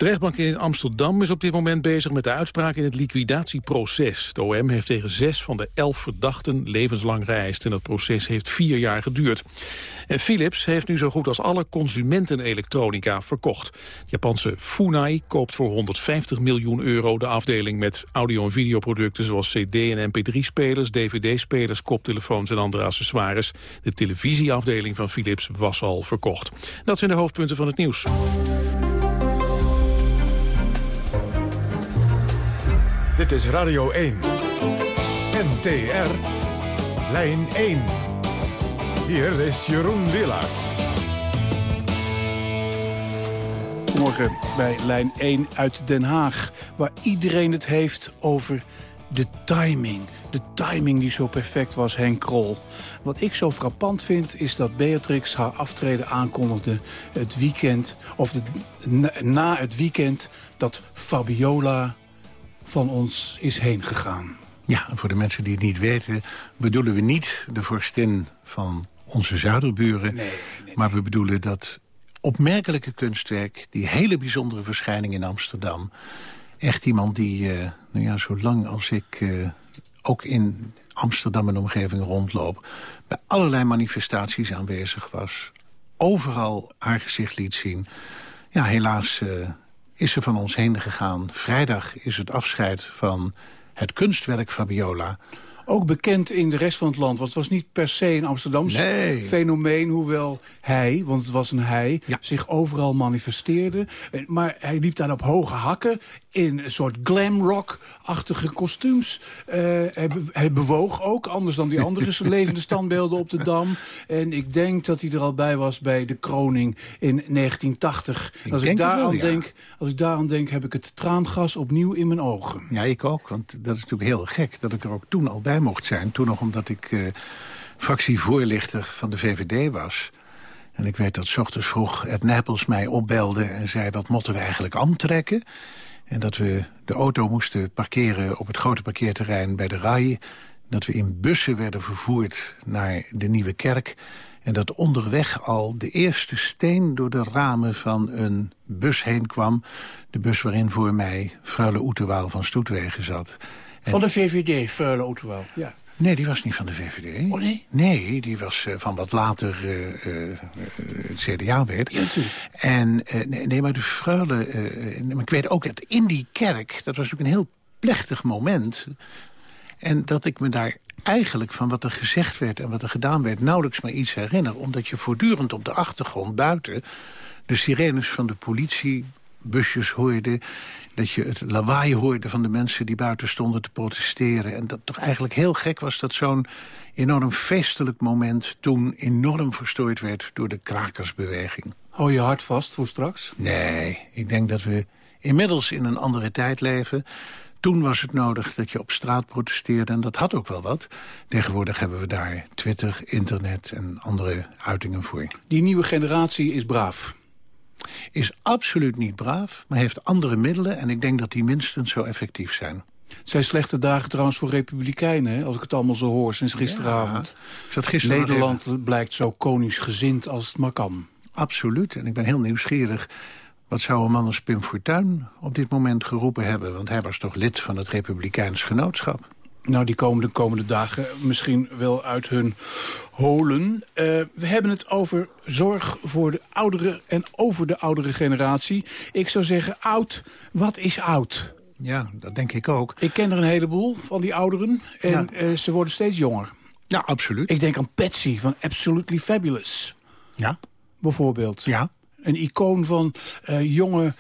Speaker 2: De rechtbank in Amsterdam is op dit moment bezig met de uitspraak in het liquidatieproces. De OM heeft tegen zes van de elf verdachten levenslang geëist en dat proces heeft vier jaar geduurd. En Philips heeft nu zo goed als alle consumentenelektronica verkocht. Japanse Funai koopt voor 150 miljoen euro de afdeling met audio- en videoproducten zoals cd- en mp3-spelers, dvd-spelers, koptelefoons en andere accessoires. De televisieafdeling van Philips was al verkocht. Dat zijn de hoofdpunten van het nieuws.
Speaker 1: Dit is Radio 1. NTR. Lijn 1. Hier is Jeroen Willaert.
Speaker 27: Morgen bij Lijn 1 uit Den Haag. Waar iedereen het heeft over de timing. De timing die zo perfect was, Henk Krol. Wat ik zo frappant vind, is dat Beatrix haar aftreden aankondigde het weekend... of na het weekend dat Fabiola van ons is heen gegaan.
Speaker 28: Ja, voor de mensen die het niet weten... bedoelen we niet de vorstin van onze zuiderburen...
Speaker 27: Nee,
Speaker 28: nee, maar we bedoelen dat opmerkelijke kunstwerk... die hele bijzondere verschijning in Amsterdam... echt iemand die, uh, nou ja, zo lang als ik uh, ook in Amsterdam en omgeving rondloop... bij allerlei manifestaties aanwezig was. Overal haar gezicht liet zien. Ja, helaas... Uh, is ze van ons heen gegaan. Vrijdag is het afscheid van het kunstwerk Fabiola.
Speaker 27: Ook bekend in de rest van het land. Want het was niet per se een Amsterdamse
Speaker 28: nee.
Speaker 27: fenomeen. Hoewel hij, want het was een hij,
Speaker 28: ja.
Speaker 27: zich overal manifesteerde. Maar hij liep daar op hoge hakken in een soort glam rock-achtige kostuums. Uh, hij, hij, bewoog ook, anders dan die andere levende standbeelden op de Dam. En ik denk dat hij er al bij was bij de kroning in 1980.
Speaker 28: Ik
Speaker 27: als, ik daaraan
Speaker 28: wel, ja.
Speaker 27: denk, als ik daaraan denk, heb ik het traangas opnieuw in mijn ogen.
Speaker 28: Ja, ik ook, want dat is natuurlijk heel gek dat ik er ook toen al bij mocht zijn. Toen nog omdat ik eh, fractievoorlichter van de VVD was. En ik weet dat 's ochtends vroeg Ed Nijpels mij opbelde en zei... wat moeten we eigenlijk aantrekken? En dat we de auto moesten parkeren op het grote parkeerterrein bij de RAI. Dat we in bussen werden vervoerd naar de Nieuwe Kerk. En dat onderweg al de eerste steen door de ramen van een bus heen kwam. De bus waarin voor mij Freule Oeterwaal van Stoetwegen zat.
Speaker 27: Van de VVD, Freule Oetewel. Ja.
Speaker 28: Nee, die was niet van de VVD.
Speaker 27: Oh nee?
Speaker 28: Nee, die was eh, van wat later eh, eh, het CDA werd.
Speaker 27: Ja, natuurlijk.
Speaker 28: En nee, nee, maar de freule... ik weet ook dat in die kerk... dat was natuurlijk een heel plechtig moment... en dat ik me daar eigenlijk van wat er gezegd werd en wat er gedaan werd... nauwelijks maar iets herinner. Omdat je voortdurend op de achtergrond buiten... de sirenes van de politie, busjes hoorde... dat je het lawaai hoorde van de mensen die buiten stonden te protesteren. En dat toch eigenlijk heel gek was dat zo'n enorm feestelijk moment... toen enorm verstoord werd door de krakersbeweging.
Speaker 27: Hou je hart vast voor straks?
Speaker 28: Nee, ik denk dat we inmiddels in een andere tijd leven. Toen was het nodig dat je op straat protesteerde en dat had ook wel wat. Tegenwoordig hebben we daar Twitter, internet en andere uitingen voor.
Speaker 27: Die nieuwe generatie is braaf.
Speaker 28: Is absoluut niet braaf, maar heeft andere middelen... en ik denk dat die minstens zo effectief zijn.
Speaker 27: Het zijn slechte dagen trouwens voor republikeinen, hè, als ik het allemaal zo hoor sinds gisteravond.
Speaker 28: Zat gisteren
Speaker 27: Nederland blijkt zo koningsgezind als het maar kan.
Speaker 28: Absoluut, en ik ben heel nieuwsgierig... wat zou een man als Pim Fortuyn op dit moment geroepen hebben? Want hij was toch lid van het Republikeins Genootschap?
Speaker 27: Nou, die komen de komende dagen misschien wel uit hun holen. Eh, we hebben het over zorg voor de oudere en over de oudere generatie. Ik zou zeggen, oud, wat is oud?
Speaker 28: Ja, dat denk ik ook.
Speaker 27: Ik ken er een heleboel van die ouderen en
Speaker 28: Ja.
Speaker 27: eh, ze worden steeds jonger.
Speaker 28: Ja, absoluut.
Speaker 27: Ik denk aan Patsy van Absolutely Fabulous.
Speaker 28: Ja.
Speaker 27: Bijvoorbeeld.
Speaker 28: Ja.
Speaker 27: Een icoon van eh, jonge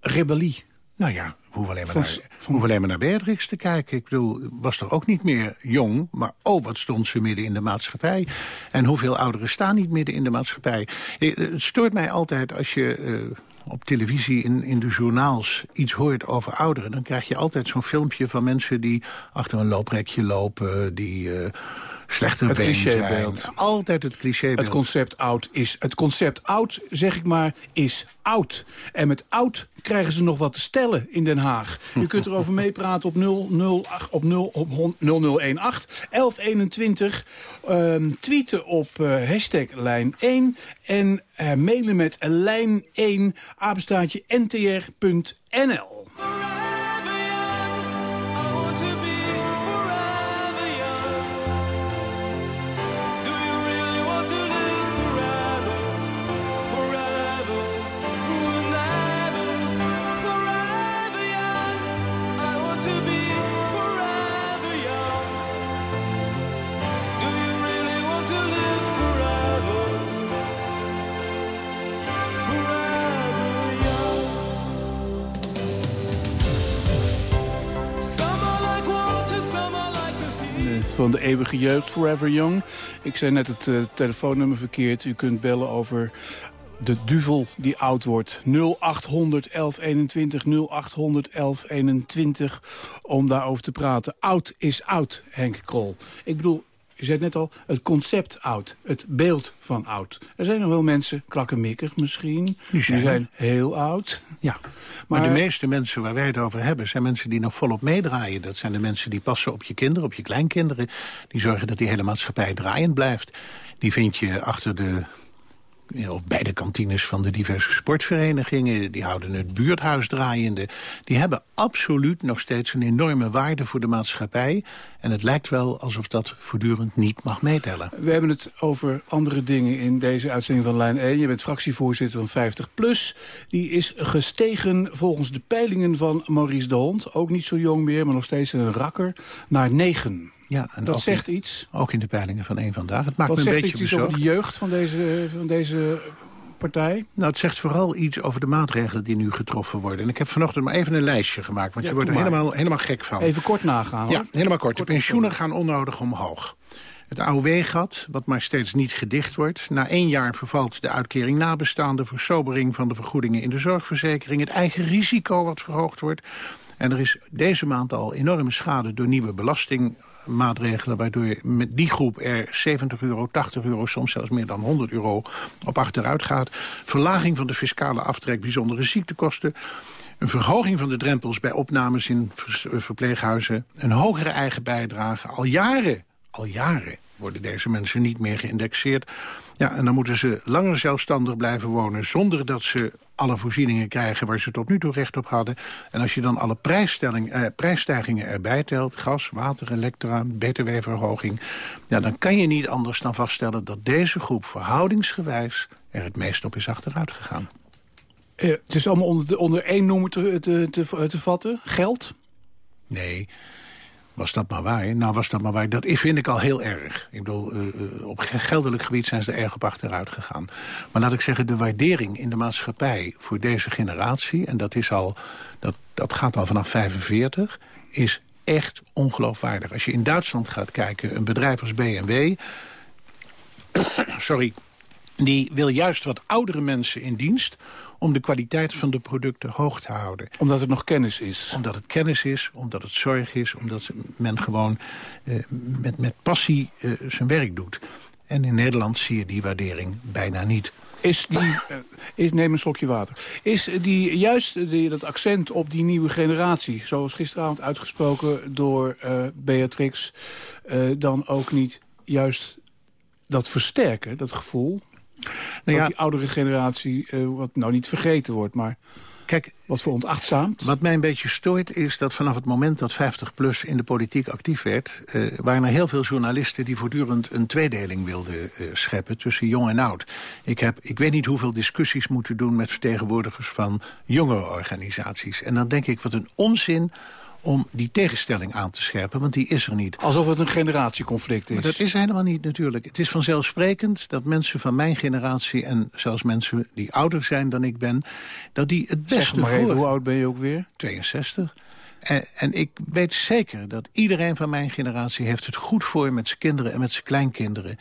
Speaker 27: rebellie.
Speaker 28: Nou ja, we hoeven alleen, maar
Speaker 27: Van-
Speaker 28: naar, hoeven alleen maar naar Beatrix te kijken. Ik bedoel, was toch ook niet meer jong... maar oh, wat stond ze midden in de maatschappij. En hoeveel ouderen staan niet midden in de maatschappij. Eh, Het stoort mij altijd als je eh, op televisie in, in de journaals iets hoort over ouderen... dan krijg je altijd zo'n filmpje van mensen die achter een looprekje lopen... die eh slechter
Speaker 27: Het clichébeeld.
Speaker 28: Altijd het clichébeeld.
Speaker 27: Het concept oud is... Het concept oud, zeg ik maar, is oud. En met oud krijgen ze nog wat te stellen in Den Haag. U kunt erover meepraten op 008 op 0 op hon- 0018 1121. ehm, tweeten op eh, hashtag lijn 1. En eh, mailen met lijn 1 apenstaartje ntr.nl. Van de eeuwige jeugd, Forever Young. Ik zei net het eh, telefoonnummer verkeerd. U kunt bellen over de duvel die oud wordt. 0800 1121, 0800 1121, om daarover te praten. Oud is oud, Henk Krol. Ik bedoel, je zei het net al, het concept oud. Het beeld van oud. Er zijn nog wel mensen, klakkemikkig misschien, die
Speaker 28: zijn
Speaker 27: zijn, heel oud.
Speaker 28: Ja, maar, de meeste mensen waar wij het over hebben... zijn mensen die nog volop meedraaien. Dat zijn de mensen die passen op je kinderen, op je kleinkinderen. Die zorgen dat die hele maatschappij draaiend blijft. Die vind je achter de... Of bij de kantines van de diverse sportverenigingen. Die houden het buurthuis draaiende. Die hebben absoluut nog steeds een enorme waarde voor de maatschappij. En het lijkt wel alsof dat voortdurend niet mag meetellen.
Speaker 27: We hebben het over andere dingen in deze uitzending van Lijn 1. Je bent fractievoorzitter van 50PLUS. Die is gestegen volgens de peilingen van Maurice de Hond. Ook niet zo jong meer, maar nog steeds een rakker. Naar 9.
Speaker 28: Ja, en
Speaker 27: Dat zegt
Speaker 28: in-
Speaker 27: iets.
Speaker 28: Ook in de peilingen van één vandaag. Het maakt
Speaker 27: Wat
Speaker 28: me een
Speaker 27: zegt
Speaker 28: beetje
Speaker 27: iets over
Speaker 28: bezorgd.
Speaker 27: de jeugd van deze, van deze partij?
Speaker 28: Nou, het zegt vooral iets over de maatregelen die nu getroffen worden. En ik heb vanochtend maar even een lijstje gemaakt, want
Speaker 27: Ja,
Speaker 28: je wordt er
Speaker 27: maar.
Speaker 28: helemaal, helemaal gek van.
Speaker 27: Even kort nagaan, hoor.
Speaker 28: Ja, helemaal kort. De pensioenen gaan onnodig omhoog. Het AOW-gat, wat maar steeds niet gedicht wordt. Na één jaar vervalt de uitkering nabestaande... versobering van de vergoedingen in de zorgverzekering... het eigen risico wat verhoogd wordt. En er is deze maand al enorme schade door nieuwe belastingmaatregelen... waardoor met die groep er 70 euro, 80 euro, soms zelfs meer dan 100 euro op achteruit gaat. Verlaging van de fiscale aftrek bijzondere ziektekosten... Een verhoging van de drempels bij opnames in verpleeghuizen. Een hogere eigen bijdrage. Al jaren, al jaren worden deze mensen niet meer geïndexeerd. Ja, en dan moeten ze langer zelfstandig blijven wonen... zonder dat ze alle voorzieningen krijgen waar ze tot nu toe recht op hadden. En als je dan alle eh, prijsstijgingen erbij telt... gas, water, elektra, btw-verhoging... Ja, dan kan je niet anders dan vaststellen dat deze groep verhoudingsgewijs... er het meest op is achteruit gegaan.
Speaker 27: Eh, het is allemaal onder, de- onder één noemer te, te, te, te vatten. Geld?
Speaker 28: Nee, was dat maar waar? Nou, was dat maar waar. Dat vind ik al heel erg. Ik bedoel, eh, eh, op ge- geldelijk gebied zijn ze er erg op achteruit gegaan. Maar laat ik zeggen, de waardering in de maatschappij voor deze generatie... en dat, is al, dat, dat gaat al vanaf 45, is echt ongeloofwaardig. Als je in Duitsland gaat kijken, een bedrijf als BMW... sorry, die wil juist wat oudere mensen in dienst... om de kwaliteit van de producten hoog te houden.
Speaker 27: Omdat het nog kennis is.
Speaker 28: Omdat het kennis is, omdat het zorg is... omdat men gewoon eh, met, met passie eh, zijn werk doet. En in Nederland zie je die waardering bijna niet.
Speaker 27: Is die, eh, is, neem een slokje water. Is die, juist die, dat accent op die nieuwe generatie... zoals gisteravond uitgesproken door Beatrix... dan ook niet juist dat versterken, dat gevoel... dat
Speaker 28: ja.
Speaker 27: die oudere generatie, eh, wat nou niet vergeten wordt... maar
Speaker 28: Kijk,
Speaker 27: wat voor ontachtzaamd.
Speaker 28: Wat mij een beetje stoort is dat vanaf het moment dat 50PLUS in de politiek actief werd... Eh, waren er heel veel journalisten die voortdurend een tweedeling wilden eh, scheppen... tussen jong en oud. Ik heb, ik weet niet hoeveel discussies moeten doen met vertegenwoordigers van jongere organisaties. En dan denk ik, wat een onzin om die tegenstelling aan te scherpen, want die is er niet.
Speaker 27: Alsof het een generatieconflict is.
Speaker 28: Maar dat is helemaal niet natuurlijk. Het is vanzelfsprekend dat mensen van mijn generatie... en zelfs mensen die ouder zijn dan ik ben... dat die het beste
Speaker 27: Zeg maar
Speaker 28: voor...
Speaker 27: even, hoe oud ben je ook weer?
Speaker 28: 62. En, en ik weet zeker dat iedereen van mijn generatie... heeft het goed voor met zijn kinderen en met zijn kleinkinderen.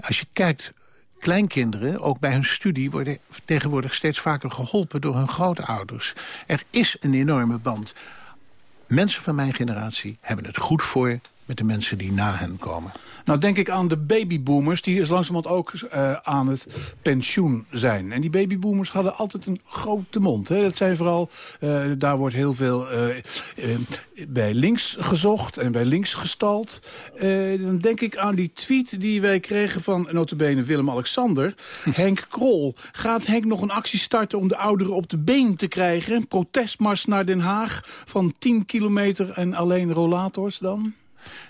Speaker 28: Als je kijkt... Kleinkinderen, ook bij hun studie, worden tegenwoordig steeds vaker geholpen door hun grootouders. Er is een enorme band. Mensen van mijn generatie hebben het goed voor met de mensen die na hen komen.
Speaker 27: Nou denk ik aan de babyboomers, die is langzamerhand ook eh, aan het pensioen zijn. En die babyboomers hadden altijd een grote mond. Hè. Dat zijn vooral, eh, daar wordt heel veel eh, bij links gezocht en bij links gestald. Dan denk ik aan die tweet die wij kregen van notabene Willem-Alexander. Henk Krol. Gaat Henk nog een actie starten om de ouderen op de been te krijgen? Protestmars naar Den Haag van 10 kilometer en alleen rollators dan?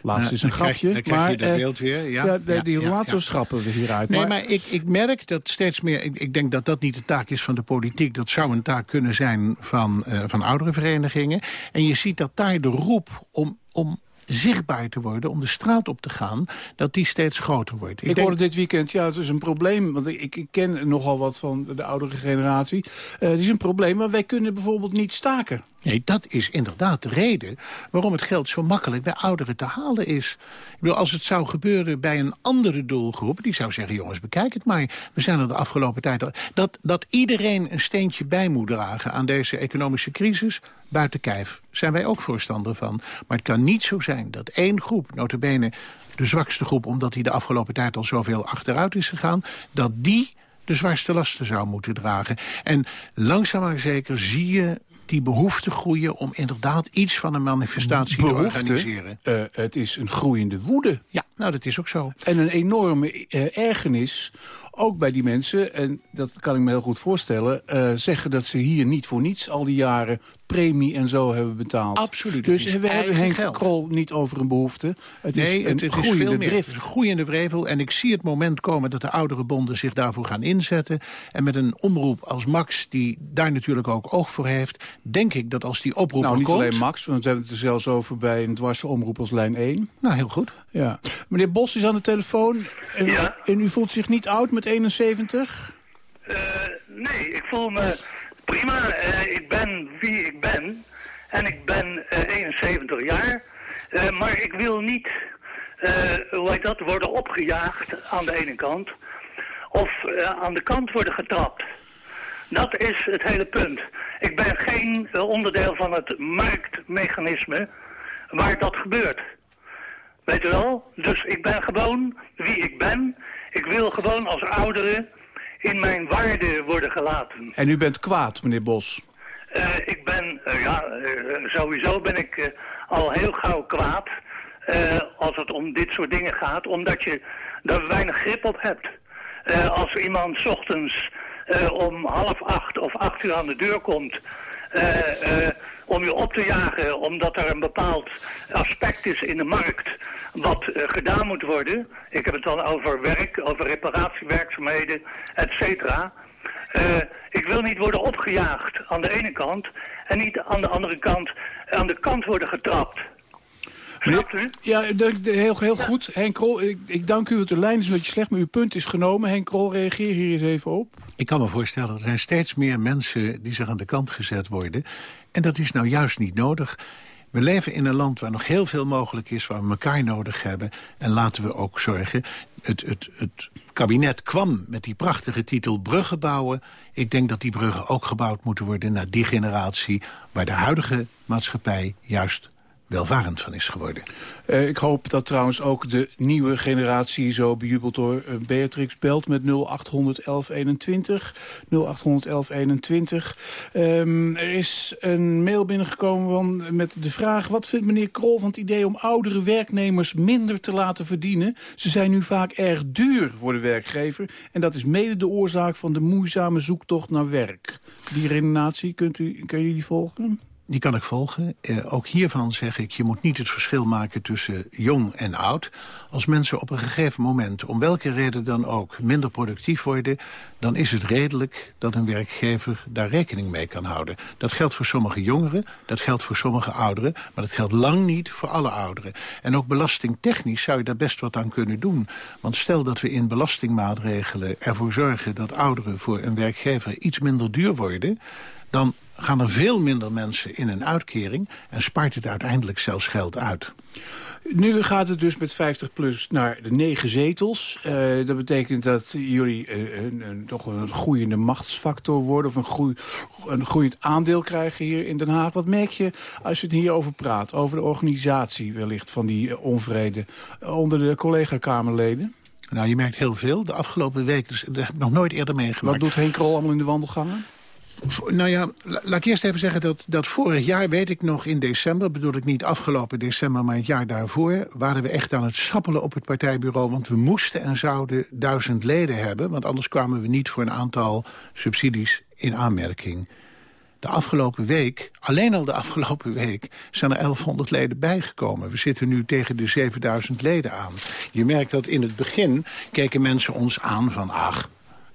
Speaker 27: Laatst
Speaker 28: Nou,
Speaker 27: is een
Speaker 28: dan krijg je-
Speaker 27: grapje.
Speaker 28: dan krijg je
Speaker 27: maar,
Speaker 28: dat
Speaker 27: eh,
Speaker 28: beeld weer, ja.
Speaker 27: de-
Speaker 28: Ja,
Speaker 27: die
Speaker 28: ja.
Speaker 27: schrappen we hieruit.
Speaker 28: Nee, maar ik, ik merk dat steeds meer... Ik, ik denk dat dat niet de taak is van de politiek. Dat zou een taak kunnen zijn van, eh van oudere verenigingen. En je ziet dat daar de roep om... om zichtbaar te worden, om de straat op te gaan... dat die steeds groter wordt.
Speaker 27: Ik,
Speaker 28: denk-
Speaker 27: hoorde dit weekend, ja, het is een probleem. Want ik, ik ken nogal wat van de oudere generatie. Eh, het is een probleem, maar wij kunnen bijvoorbeeld niet staken.
Speaker 28: Nee, dat is inderdaad de reden waarom het geld zo makkelijk bij ouderen te halen is. Ik bedoel, als het zou gebeuren bij een andere doelgroep... die zou zeggen, jongens, bekijk het maar. We zijn er de afgelopen tijd al... Dat, dat iedereen een steentje bij moet dragen aan deze economische crisis... buiten kijf, zijn wij ook voorstander van. Maar het kan niet zo zijn dat één groep, notabene de zwakste groep... omdat die de afgelopen tijd al zoveel achteruit is gegaan... dat die de zwaarste lasten zou moeten dragen. En langzaam maar zeker zie je die behoefte groeien... om inderdaad iets van een manifestatie te organiseren.
Speaker 27: eh, het is een groeiende woede.
Speaker 28: Ja, nou, dat is ook zo.
Speaker 27: En een enorme eh, ergernis, ook bij die mensen... en dat kan ik me heel goed voorstellen... eh, zeggen dat ze hier niet voor niets al die jaren premie en zo hebben betaald.
Speaker 28: Absoluut.
Speaker 27: Dus
Speaker 28: is
Speaker 27: we hebben Henk
Speaker 28: geld.
Speaker 27: Krol niet over een behoefte. Het
Speaker 28: nee,
Speaker 27: is een
Speaker 28: het, het is
Speaker 27: groeiende
Speaker 28: veel meer.
Speaker 27: drift.
Speaker 28: Het is een groeiende wrevel. En ik zie het moment komen dat de oudere bonden zich daarvoor gaan inzetten. En met een omroep als Max, die daar natuurlijk ook oog voor heeft... denk ik dat als die oproep
Speaker 27: Nou, niet
Speaker 28: komt...
Speaker 27: alleen Max, want we hebben het er zelfs over bij een dwarse omroep als lijn 1.
Speaker 28: Nou, heel goed.
Speaker 27: Ja. Meneer Bos is aan de telefoon. En, en u voelt zich niet oud met 71?
Speaker 29: Eh, nee, ik voel me prima. Eh, ik ben wie ik ben. En ik ben 71 jaar. maar ik wil niet, hoe heet dat, worden opgejaagd aan de ene kant. Of aan de kant worden getrapt. Dat is het hele punt. Ik ben geen onderdeel van het marktmechanisme waar dat gebeurt. Weet je wel? Dus ik ben gewoon wie ik ben. Ik wil gewoon als oudere in mijn waarde worden gelaten.
Speaker 27: En u bent kwaad, meneer Bos?
Speaker 29: Uh, ik ben, uh, ja, uh, sowieso ben ik al heel gauw kwaad als het om dit soort dingen gaat, omdat je daar weinig grip op hebt. als iemand s ochtends om half acht of acht uur aan de deur komt om je op te jagen omdat er een bepaald aspect is in de markt wat uh, gedaan moet worden. Ik heb het dan over werk, over reparatiewerkzaamheden, et cetera. Uh, ik wil niet worden opgejaagd aan de ene kant en niet aan de andere kant aan de kant worden getrapt. Snapt u?
Speaker 27: Ja, heel, heel goed. Henk Krol, ik, ik dank u, de lijn is een beetje slecht, maar uw punt is genomen. Henk Krol, reageer hier eens even op.
Speaker 28: Ik kan me voorstellen, er zijn steeds meer mensen die zich aan de kant gezet worden. En dat is nou juist niet nodig. We leven in een land waar nog heel veel mogelijk is... waar we elkaar nodig hebben. En laten we ook zorgen... Het, het, het kabinet kwam met die prachtige titel bruggen bouwen. Ik denk dat die bruggen ook gebouwd moeten worden naar die generatie... waar de huidige maatschappij juist welvarend van is geworden.
Speaker 27: Uh, ik hoop dat trouwens ook de nieuwe generatie zo bejubeld door uh, Beatrix belt met 0800 1121. 0800 1121. Um, er is een mail binnengekomen van, met de vraag... wat vindt meneer Krol van het idee om oudere werknemers minder te laten verdienen? Ze zijn nu vaak erg duur voor de werkgever. En dat is mede de oorzaak van de moeizame zoektocht naar werk. Die redenatie, kunt u, kun je die volgen?
Speaker 28: Die kan ik volgen. Eh, ook hiervan zeg ik, je moet niet het verschil maken tussen jong en oud. Als mensen op een gegeven moment, om welke reden dan ook, minder productief worden... dan is het redelijk dat een werkgever daar rekening mee kan houden. Dat geldt voor sommige jongeren, dat geldt voor sommige ouderen... maar dat geldt lang niet voor alle ouderen. En ook belastingtechnisch zou je daar best wat aan kunnen doen. Want stel dat we in belastingmaatregelen ervoor zorgen... dat ouderen voor een werkgever iets minder duur worden dan gaan er veel minder mensen in een uitkering... en spaart het uiteindelijk zelfs geld uit.
Speaker 27: Nu gaat het dus met 50 plus naar de negen zetels. Uh, dat betekent dat jullie uh, een, een, toch een groeiende machtsfactor worden... of een, groei, een groeiend aandeel krijgen hier in Den Haag. Wat merk je als je het hierover praat? Over de organisatie wellicht van die uh, onvrede onder de collega-Kamerleden?
Speaker 28: Nou, je merkt heel veel. De afgelopen weken, dus, dat heb ik nog nooit eerder meegemaakt.
Speaker 27: Wat doet Henk Rol allemaal in de wandelgangen?
Speaker 28: Nou ja, laat ik eerst even zeggen dat, dat vorig jaar, weet ik nog, in december... bedoel ik niet afgelopen december, maar het jaar daarvoor... waren we echt aan het sappelen op het partijbureau... want we moesten en zouden duizend leden hebben... want anders kwamen we niet voor een aantal subsidies in aanmerking. De afgelopen week, alleen al de afgelopen week... zijn er 1100 leden bijgekomen. We zitten nu tegen de 7000 leden aan. Je merkt dat in het begin keken mensen ons aan van... ach,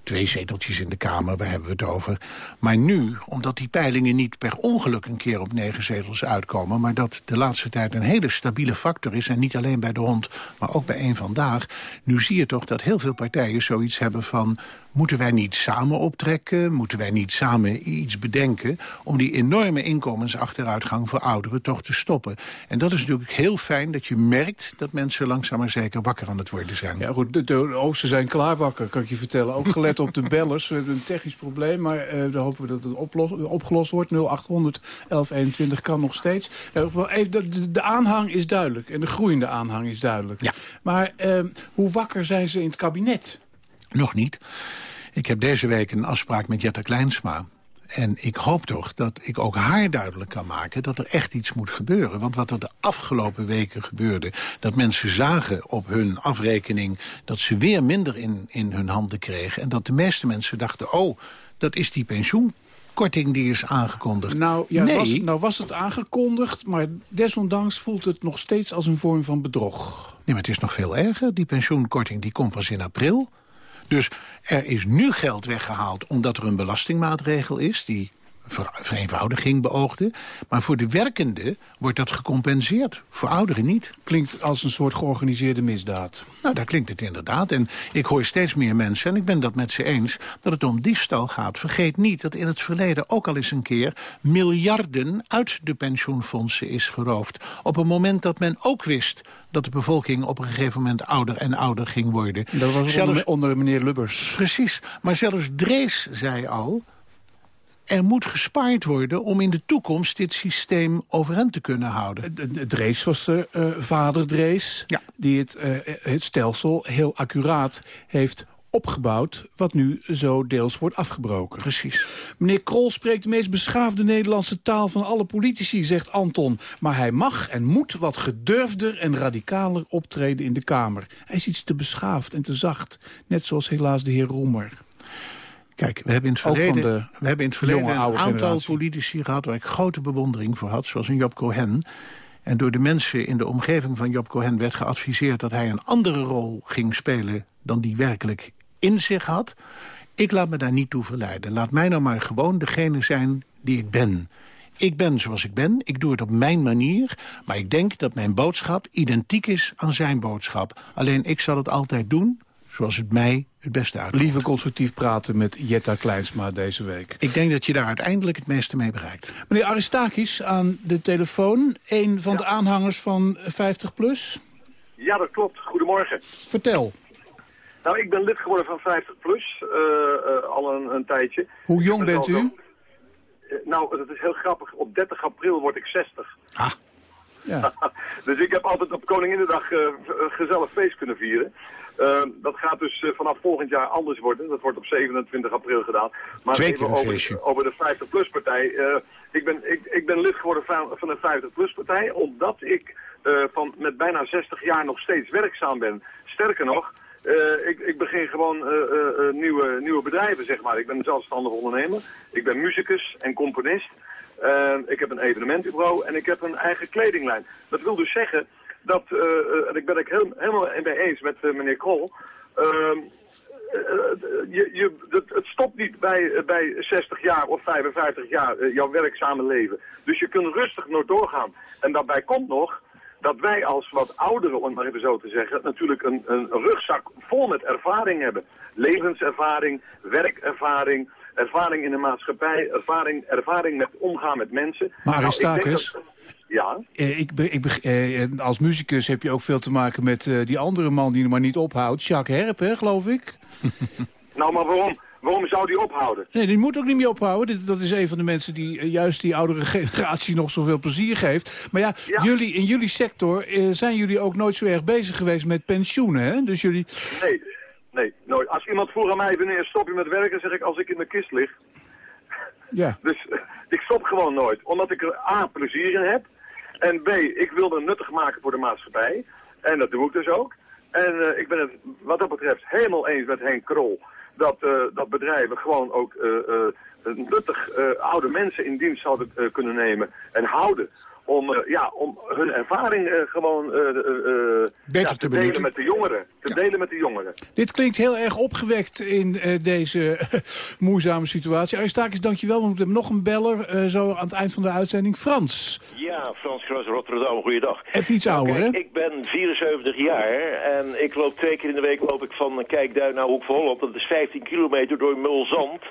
Speaker 28: twee zeteltjes in de Kamer, waar hebben we het over. Maar nu, omdat die peilingen niet per ongeluk een keer op negen zetels uitkomen... maar dat de laatste tijd een hele stabiele factor is... en niet alleen bij de hond, maar ook bij één vandaag... nu zie je toch dat heel veel partijen zoiets hebben van... Moeten wij niet samen optrekken? Moeten wij niet samen iets bedenken... om die enorme inkomensachteruitgang voor ouderen toch te stoppen? En dat is natuurlijk heel fijn dat je merkt... dat mensen langzaam maar zeker wakker aan het worden zijn.
Speaker 27: Ja goed, de, de oosten zijn klaar wakker, kan ik je vertellen. Ook gelet op de bellers. We hebben een technisch probleem, maar uh, dan hopen we dat het oplos, opgelost wordt. 0800 1121 kan nog steeds. de, de, de, aanhang is duidelijk en de groeiende aanhang is duidelijk.
Speaker 28: Ja.
Speaker 27: Maar uh, hoe wakker zijn ze in het kabinet?
Speaker 28: Nog niet. Ik heb deze week een afspraak met Jetta Kleinsma. En ik hoop toch dat ik ook haar duidelijk kan maken dat er echt iets moet gebeuren. Want wat er de afgelopen weken gebeurde... dat mensen zagen op hun afrekening dat ze weer minder in, in hun handen kregen... en dat de meeste mensen dachten, oh, dat is die pensioenkorting die is aangekondigd.
Speaker 27: Nou, ja, nee. was, nou was het aangekondigd, maar desondanks voelt het nog steeds als een vorm van bedrog.
Speaker 28: Nee, maar het is nog veel erger. Die pensioenkorting die komt pas in april. Dus er is nu geld weggehaald omdat er een belastingmaatregel is... die vereenvoudiging beoogde. Maar voor de werkende wordt dat gecompenseerd. Voor ouderen niet.
Speaker 27: Klinkt als een soort georganiseerde misdaad.
Speaker 28: Nou, daar klinkt het inderdaad. En ik hoor steeds meer mensen, en ik ben dat met ze eens... dat het om diefstal gaat. Vergeet niet dat in het verleden ook al eens een keer... miljarden uit de pensioenfondsen is geroofd. Op een moment dat men ook wist dat de bevolking op een gegeven moment ouder en ouder ging worden.
Speaker 27: Dat was
Speaker 28: Zelfs-
Speaker 27: onder, onder meneer Lubbers.
Speaker 28: Precies, maar zelfs Drees zei al... er moet gespaard worden om in de toekomst dit systeem overeind te kunnen houden.
Speaker 27: Drees was de eh, vader Drees, die het, eh, het stelsel heel accuraat heeft opgebouwd... wat nu zo deels wordt afgebroken.
Speaker 28: Precies.
Speaker 27: Meneer Krol spreekt de meest beschaafde Nederlandse taal van alle politici, zegt Anton. Maar hij mag en moet wat gedurfder en radicaler optreden in de Kamer. Hij is iets te beschaafd en te zacht, net zoals helaas de heer Roemer.
Speaker 28: Kijk, we hebben in het verleden,
Speaker 27: de
Speaker 28: we hebben in het verleden
Speaker 27: jonge,
Speaker 28: een aantal
Speaker 27: generatie.
Speaker 28: politici gehad... waar ik grote bewondering voor had, zoals een Job Cohen. En door de mensen in de omgeving van Job Cohen werd geadviseerd... dat hij een andere rol ging spelen dan die werkelijk in zich had. Ik laat me daar niet toe verleiden. Laat mij nou maar gewoon degene zijn die ik ben. Ik ben zoals ik ben, ik doe het op mijn manier... maar ik denk dat mijn boodschap identiek is aan zijn boodschap. Alleen ik zal het altijd doen zoals het mij het beste uitkomt.
Speaker 27: Liever constructief praten met Jetta Kleinsma deze week.
Speaker 28: Ik denk dat je daar uiteindelijk het meeste mee bereikt.
Speaker 27: Meneer Aristakis aan de telefoon. Een van de aanhangers van 50PLUS.
Speaker 30: Ja, dat klopt. Goedemorgen.
Speaker 27: Vertel.
Speaker 30: Nou, ik ben lid geworden van 50 Plus, eh, eh, al een, een tijdje.
Speaker 27: Hoe jong
Speaker 30: ben
Speaker 27: bent u?
Speaker 30: Eh, nou, het is heel grappig. Op 30 april word ik 60.
Speaker 28: Ah.
Speaker 27: Ja.
Speaker 30: dus ik heb altijd op Koninginnedag een gezellig feest kunnen vieren. Eh, dat gaat dus eh, vanaf volgend jaar anders worden. Dat wordt op 27 april gedaan. Maar
Speaker 28: Twee keer
Speaker 30: over, over de 50 Plus partij. Eh, ik, ben, ik, ik ben lid geworden van, van de 50 Plus partij omdat ik van, met bijna 60 jaar nog steeds werkzaam ben. Sterker nog, ik, ik begin gewoon nieuwe, nieuwe bedrijven, zeg maar. Ik ben zelfstandig ondernemer. Ik ben muzikus en componist. Eh, ik heb een evenementenbureau en ik heb een eigen kledinglijn. Dat wil dus zeggen dat, eh, eh, en ik ben het heel, helemaal mee eens met eh, meneer Krol... ehm, eh, je, je, het, stopt niet bij, bij 60 jaar of 55 jaar jouw werkzame leven. Dus je kunt rustig nog doorgaan. En daarbij komt nog dat wij als wat ouderen, om het maar even zo te zeggen, natuurlijk een, een rugzak vol met ervaring hebben. Levenservaring, werkervaring, ervaring in de maatschappij, ervaring, ervaring met omgaan met mensen.
Speaker 27: Maar
Speaker 30: Nou, ik
Speaker 27: Aristakis,
Speaker 30: Ja,
Speaker 27: eh, ik, ik, be- eh, als muzikus heb je ook veel te maken met eh, die andere man die er maar niet ophoudt. Jacques Herp, hè, geloof ik.
Speaker 30: nou maar waarom, waarom zou die ophouden?
Speaker 27: Nee, die moet ook niet meer ophouden. Dit, dat is een van de mensen die juist die oudere generatie nog zoveel plezier geeft. Maar ja, Jullie, in jullie sector zijn jullie ook nooit zo erg bezig geweest met pensioenen, hè? Dus jullie...
Speaker 30: Nee, nee, nooit. Als iemand vroeg aan mij, wanneer stop je met werken, zeg ik als ik in de kist lig.
Speaker 27: Ja.
Speaker 30: Dus ik stop gewoon nooit. Omdat ik er A, plezier in heb. En B, ik wil het nuttig maken voor de maatschappij. En dat doe ik dus ook. En eh, ik ben het wat dat betreft helemaal eens met Henk Krol. Dat, eh, dat bedrijven gewoon ook eh, nuttig oude mensen in dienst zouden kunnen nemen en houden. Om, eh, ja, om hun ervaring eh, gewoon eh, ja, te, delen met de jongeren. Te delen met de jongeren.
Speaker 27: Dit klinkt heel erg opgewekt in eh, deze moeizame situatie. Aristakis, dankjewel. We hebben nog een beller eh, zo aan het eind van de uitzending. Frans,
Speaker 31: Ja, Frans Gras, Rotterdam, goeiedag.
Speaker 27: even iets ouder, hè?
Speaker 31: Kijk, ik ben 74 jaar en ik loop twee keer in de week loop ik van Kijkduin naar Hoek van Holland. Dat is 15 kilometer door Mulzand.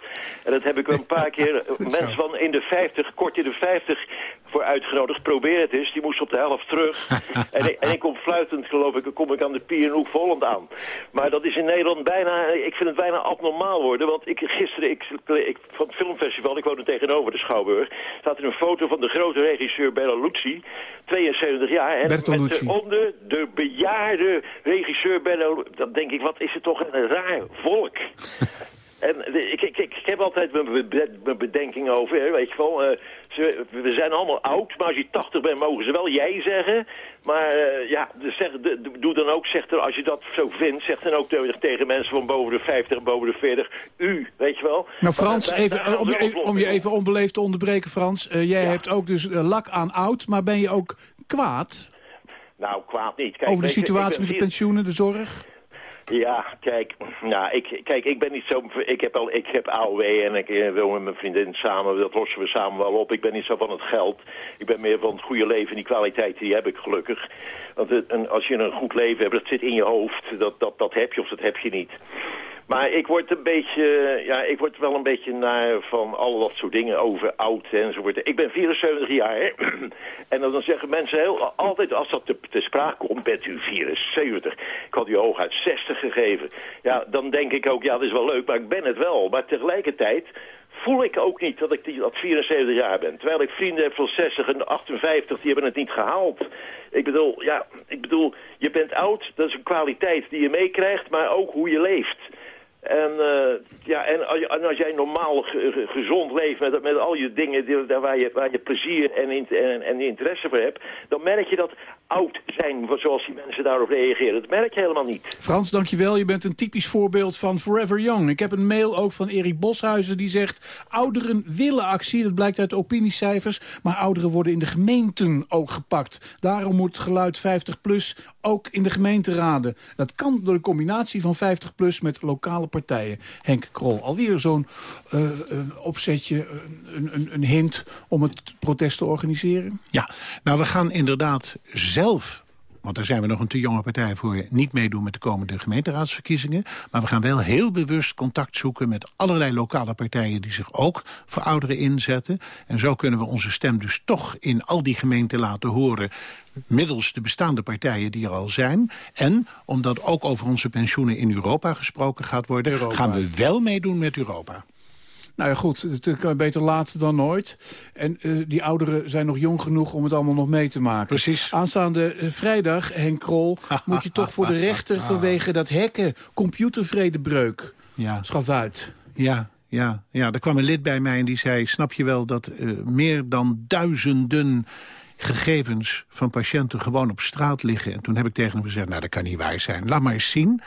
Speaker 31: En dat heb ik wel een paar keer mensen van in de 50, kort in de 50 voor uitgenodigd. Probeer het eens, die moest op de helft terug. en, ik, en ik kom fluitend, geloof ik, dan kom ik aan de pier in Hoek Holland aan. Maar dat is in Nederland bijna, ik vind het bijna abnormaal worden. Want ik, gisteren, ik, ik, van het filmfestival, ik woonde tegenover de Schouwburg, staat er een foto van de grote regisseur Bela Luci, 72 jaar. En
Speaker 27: Bertolucci.
Speaker 31: met onder de bejaarde regisseur Bela Dan denk ik, wat is het toch een raar volk. En ik, ik, ik, heb altijd mijn, be- mijn bedenking over, weet je wel. Ze, we zijn allemaal oud, maar als je 80 bent mogen ze wel jij zeggen. Maar eh, ja, dus zeg, de- de- doe dan ook, zeg er, als je dat zo vindt, zeg dan ook tegen, mensen van boven de 50 en boven de 40, u, weet je wel.
Speaker 27: Nou Frans, even, om, je, even-
Speaker 31: op
Speaker 27: om je
Speaker 31: los.
Speaker 27: even onbeleefd te onderbreken, Frans. Eh, jij hebt ook dus eh, lak aan oud, maar ben je ook kwaad
Speaker 31: Nou, kwaad niet. Kijk,
Speaker 27: over de
Speaker 31: je,
Speaker 27: situatie met de pensioenen, de zorg?
Speaker 31: Ja, kijk, nou, ik, kijk, ik ben niet zo... Ik heb, al, ik heb AOW en ik eh, wil met mijn vriendin samen, dat lossen we samen wel op. Ik ben niet zo van het geld. Ik ben meer van het goede leven. Die kwaliteit, die heb ik gelukkig. Want het, en als je een goed leven hebt, dat zit in je hoofd. Dat, dat, dat heb je of dat heb je niet. Maar ik word een beetje, ja, ik word wel een beetje naar van al dat soort dingen over oud enzovoort. Ik ben 74 jaar en dan zeggen mensen heel, altijd als dat te, te sprake komt, bent u 74. Ik had u hooguit 60 gegeven. Ja, dan denk ik ook, ja, dat is wel leuk, maar ik ben het wel. Maar tegelijkertijd voel ik ook niet dat ik die, dat 74 jaar ben. Terwijl ik vrienden heb van 60 en 58, die hebben het niet gehaald. Ik bedoel, ja, ik bedoel, je bent oud, dat is een kwaliteit die je meekrijgt, maar ook hoe je leeft. En, uh, ja, en, als jij normaal gezond leeft met, met al je dingen die, waar, je, waar je plezier en, en, en interesse voor hebt, dan merk je dat oud zijn, zoals die mensen daarop reageren. Dat merk je helemaal niet.
Speaker 27: Frans, dankjewel. Je bent een typisch voorbeeld van Forever Young. Ik heb een mail ook van Erik Boshuizen die zegt... ouderen willen actie, dat blijkt uit opiniecijfers... maar ouderen worden in de gemeenten ook gepakt. Daarom moet geluid 50PLUS ook in de gemeenteraden. Dat kan door de combinatie van 50PLUS met lokale partijen. Henk Krol, alweer zo'n uh, opzetje, een, een, een hint om het protest te organiseren?
Speaker 28: Ja, nou we gaan inderdaad zelf want daar zijn we nog een te jonge partij voor... niet meedoen met de komende gemeenteraadsverkiezingen. Maar we gaan wel heel bewust contact zoeken met allerlei lokale partijen... die zich ook voor ouderen inzetten. En zo kunnen we onze stem dus toch in al die gemeenten laten horen middels de bestaande partijen die er al zijn. En omdat ook over onze pensioenen in Europa gesproken gaat worden... gaan we wel meedoen met Europa.
Speaker 27: Nou ja, goed, het kan beter laat dan nooit. En uh, die ouderen zijn nog jong genoeg om het allemaal nog mee te maken.
Speaker 28: Precies.
Speaker 27: Aanstaande uh, vrijdag, Henk Krol, moet je toch voor de rechter vanwege dat hekken computervredebreuk.
Speaker 28: Ja.
Speaker 27: Schaf uit.
Speaker 28: Ja, ja, ja, er kwam een lid bij mij en die zei... snap je wel dat uh, meer dan duizenden gegevens van patiënten gewoon op straat liggen. En toen heb ik tegen hem gezegd, nou dat kan niet waar zijn. Laat maar eens zien.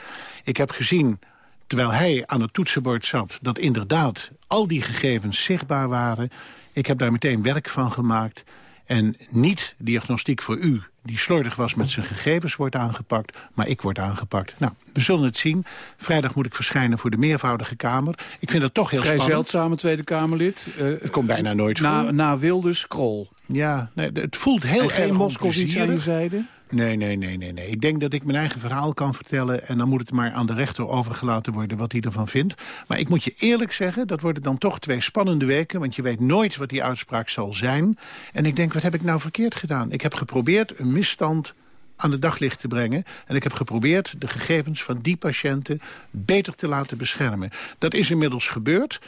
Speaker 28: Ik heb gezien terwijl hij aan het toetsenbord zat... dat inderdaad al die gegevens zichtbaar waren. Ik heb daar meteen werk van gemaakt. En niet diagnostiek voor u, die slordig was met zijn gegevens, wordt aangepakt. Maar ik word aangepakt. Nou, we zullen het zien. Vrijdag moet ik verschijnen voor de meervoudige Kamer. Ik vind dat toch heel
Speaker 27: Vrij
Speaker 28: spannend.
Speaker 27: Vrij zeldzame Tweede Kamerlid.
Speaker 28: Uh, het komt bijna nooit
Speaker 27: na,
Speaker 28: voor.
Speaker 27: Na Wilders, Krol.
Speaker 28: Ja, nee, het voelt heel
Speaker 27: en
Speaker 28: erg
Speaker 27: Moskou aan uw zijde?
Speaker 28: Nee, nee, nee, nee, nee. Ik denk dat ik mijn eigen verhaal kan vertellen... en dan moet het maar aan de rechter overgelaten worden wat hij ervan vindt. Maar ik moet je eerlijk zeggen, dat worden dan toch twee spannende weken... want je weet nooit wat die uitspraak zal zijn. En ik denk, wat heb ik nou verkeerd gedaan? Ik heb geprobeerd een misstand aan het daglicht te brengen. En ik heb geprobeerd de gegevens van die patiënten beter te laten beschermen. Dat is inmiddels gebeurd.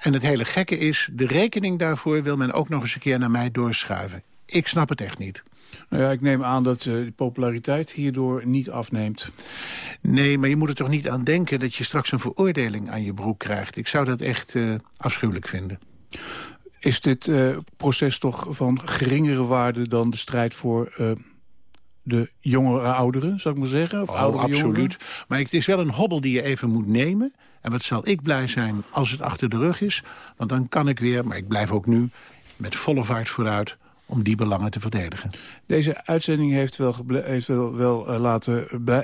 Speaker 28: En het hele gekke is, de rekening daarvoor wil men ook nog eens een keer naar mij doorschuiven. Ik snap het echt niet.
Speaker 27: Nou ja, ik neem aan dat uh, de populariteit hierdoor niet afneemt.
Speaker 28: Nee, maar je moet er toch niet aan denken dat je straks een veroordeling aan je broek krijgt. Ik zou dat echt uh, afschuwelijk vinden.
Speaker 27: Is dit uh, proces toch van geringere waarde dan de strijd voor de jongere ouderen, zou ik maar zeggen? Of
Speaker 28: oh, absoluut.
Speaker 27: Jongeren?
Speaker 28: Maar het is wel een hobbel die je even moet nemen. En wat zal ik blij zijn als het achter de rug is. Want dan kan ik weer, maar ik blijf ook nu met volle vaart vooruit om die belangen te verdedigen.
Speaker 27: Deze uitzending heeft wel, heeft wel, wel uh, laten... Uh,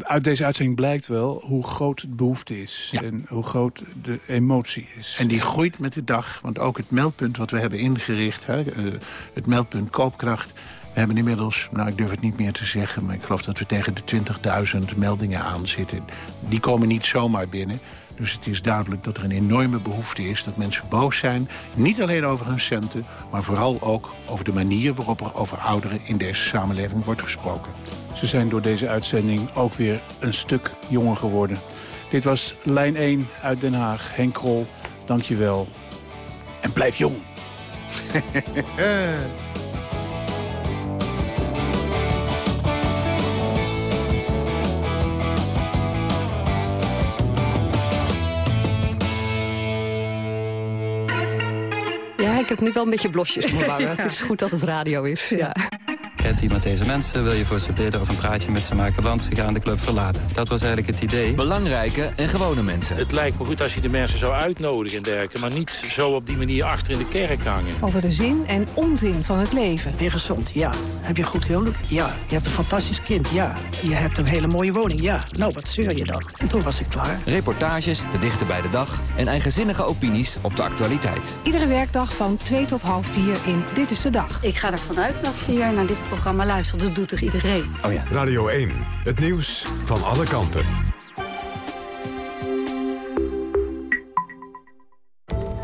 Speaker 27: uit deze uitzending blijkt wel hoe groot het behoefte is. Ja. En hoe groot de emotie is.
Speaker 28: En die groeit met de dag. Want ook het meldpunt wat we hebben ingericht... Hè, uh, het meldpunt koopkracht... We hebben inmiddels, nou ik durf het niet meer te zeggen... maar ik geloof dat we tegen de 20.000 meldingen aan zitten. Die komen niet zomaar binnen. Dus het is duidelijk dat er een enorme behoefte is dat mensen boos zijn. Niet alleen over hun centen, maar vooral ook over de manier waarop er over ouderen in deze samenleving wordt gesproken.
Speaker 27: Ze zijn door deze uitzending ook weer een stuk jonger geworden. Dit was Lijn 1 uit Den Haag. Henk Krol, dank je wel. En blijf jong.
Speaker 32: heb nu wel een beetje blosjes op mijn wangen. Het is goed dat het radio is. Ja. Kent iemand deze mensen, wil je voor ze bidden of een praatje met ze maken, want ze gaan de club verlaten. Dat was eigenlijk het idee.
Speaker 33: Belangrijke en gewone mensen.
Speaker 34: Het lijkt me goed als je de mensen zou uitnodigen en dergelijke... maar niet zo op die manier achter in de kerk hangen.
Speaker 35: Over de zin en onzin van het leven.
Speaker 36: Ben je gezond? Ja. Heb je een goed huwelijk? Ja. Je hebt een fantastisch kind? Ja. Je hebt een hele mooie woning? Ja. Nou, wat zeur je dan? En toen was ik klaar.
Speaker 33: Reportages, de dichter bij de dag en eigenzinnige opinies op de actualiteit.
Speaker 35: Iedere werkdag van 2 tot half 4 in Dit is de Dag.
Speaker 37: Ik ga ervan uit dat ze hier naar dit programma luistert. Dat doet toch iedereen?
Speaker 33: Oh ja.
Speaker 1: Radio 1, het nieuws van alle kanten.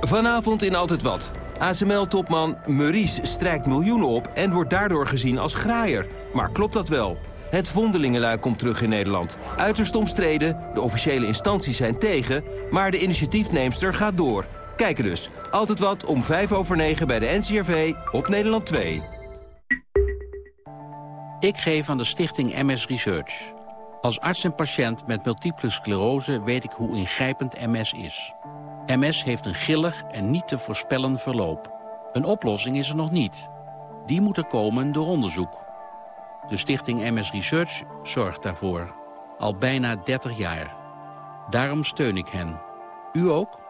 Speaker 38: Vanavond in Altijd Wat. ASML-topman Maurice strijkt miljoenen op en wordt daardoor gezien als graaier. Maar klopt dat wel? Het Vondelingenlui komt terug in Nederland. Uiterst omstreden, de officiële instanties zijn tegen... maar de initiatiefneemster gaat door. Kijken dus. Altijd wat om 5 over 9 bij de NCRV op Nederland 2.
Speaker 39: Ik geef aan de stichting MS Research. Als arts en patiënt met multiple sclerose weet ik hoe ingrijpend MS is. MS heeft een gillig en niet te voorspellen verloop. Een oplossing is er nog niet. Die moet er komen door onderzoek. De stichting MS Research zorgt daarvoor. Al bijna 30 jaar. Daarom steun ik hen. U ook?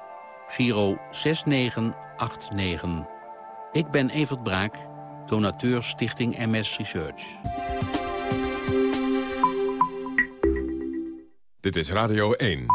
Speaker 39: Giro 6989. Ik ben Evert Braak, donateur Stichting MS Research.
Speaker 1: Dit is Radio 1.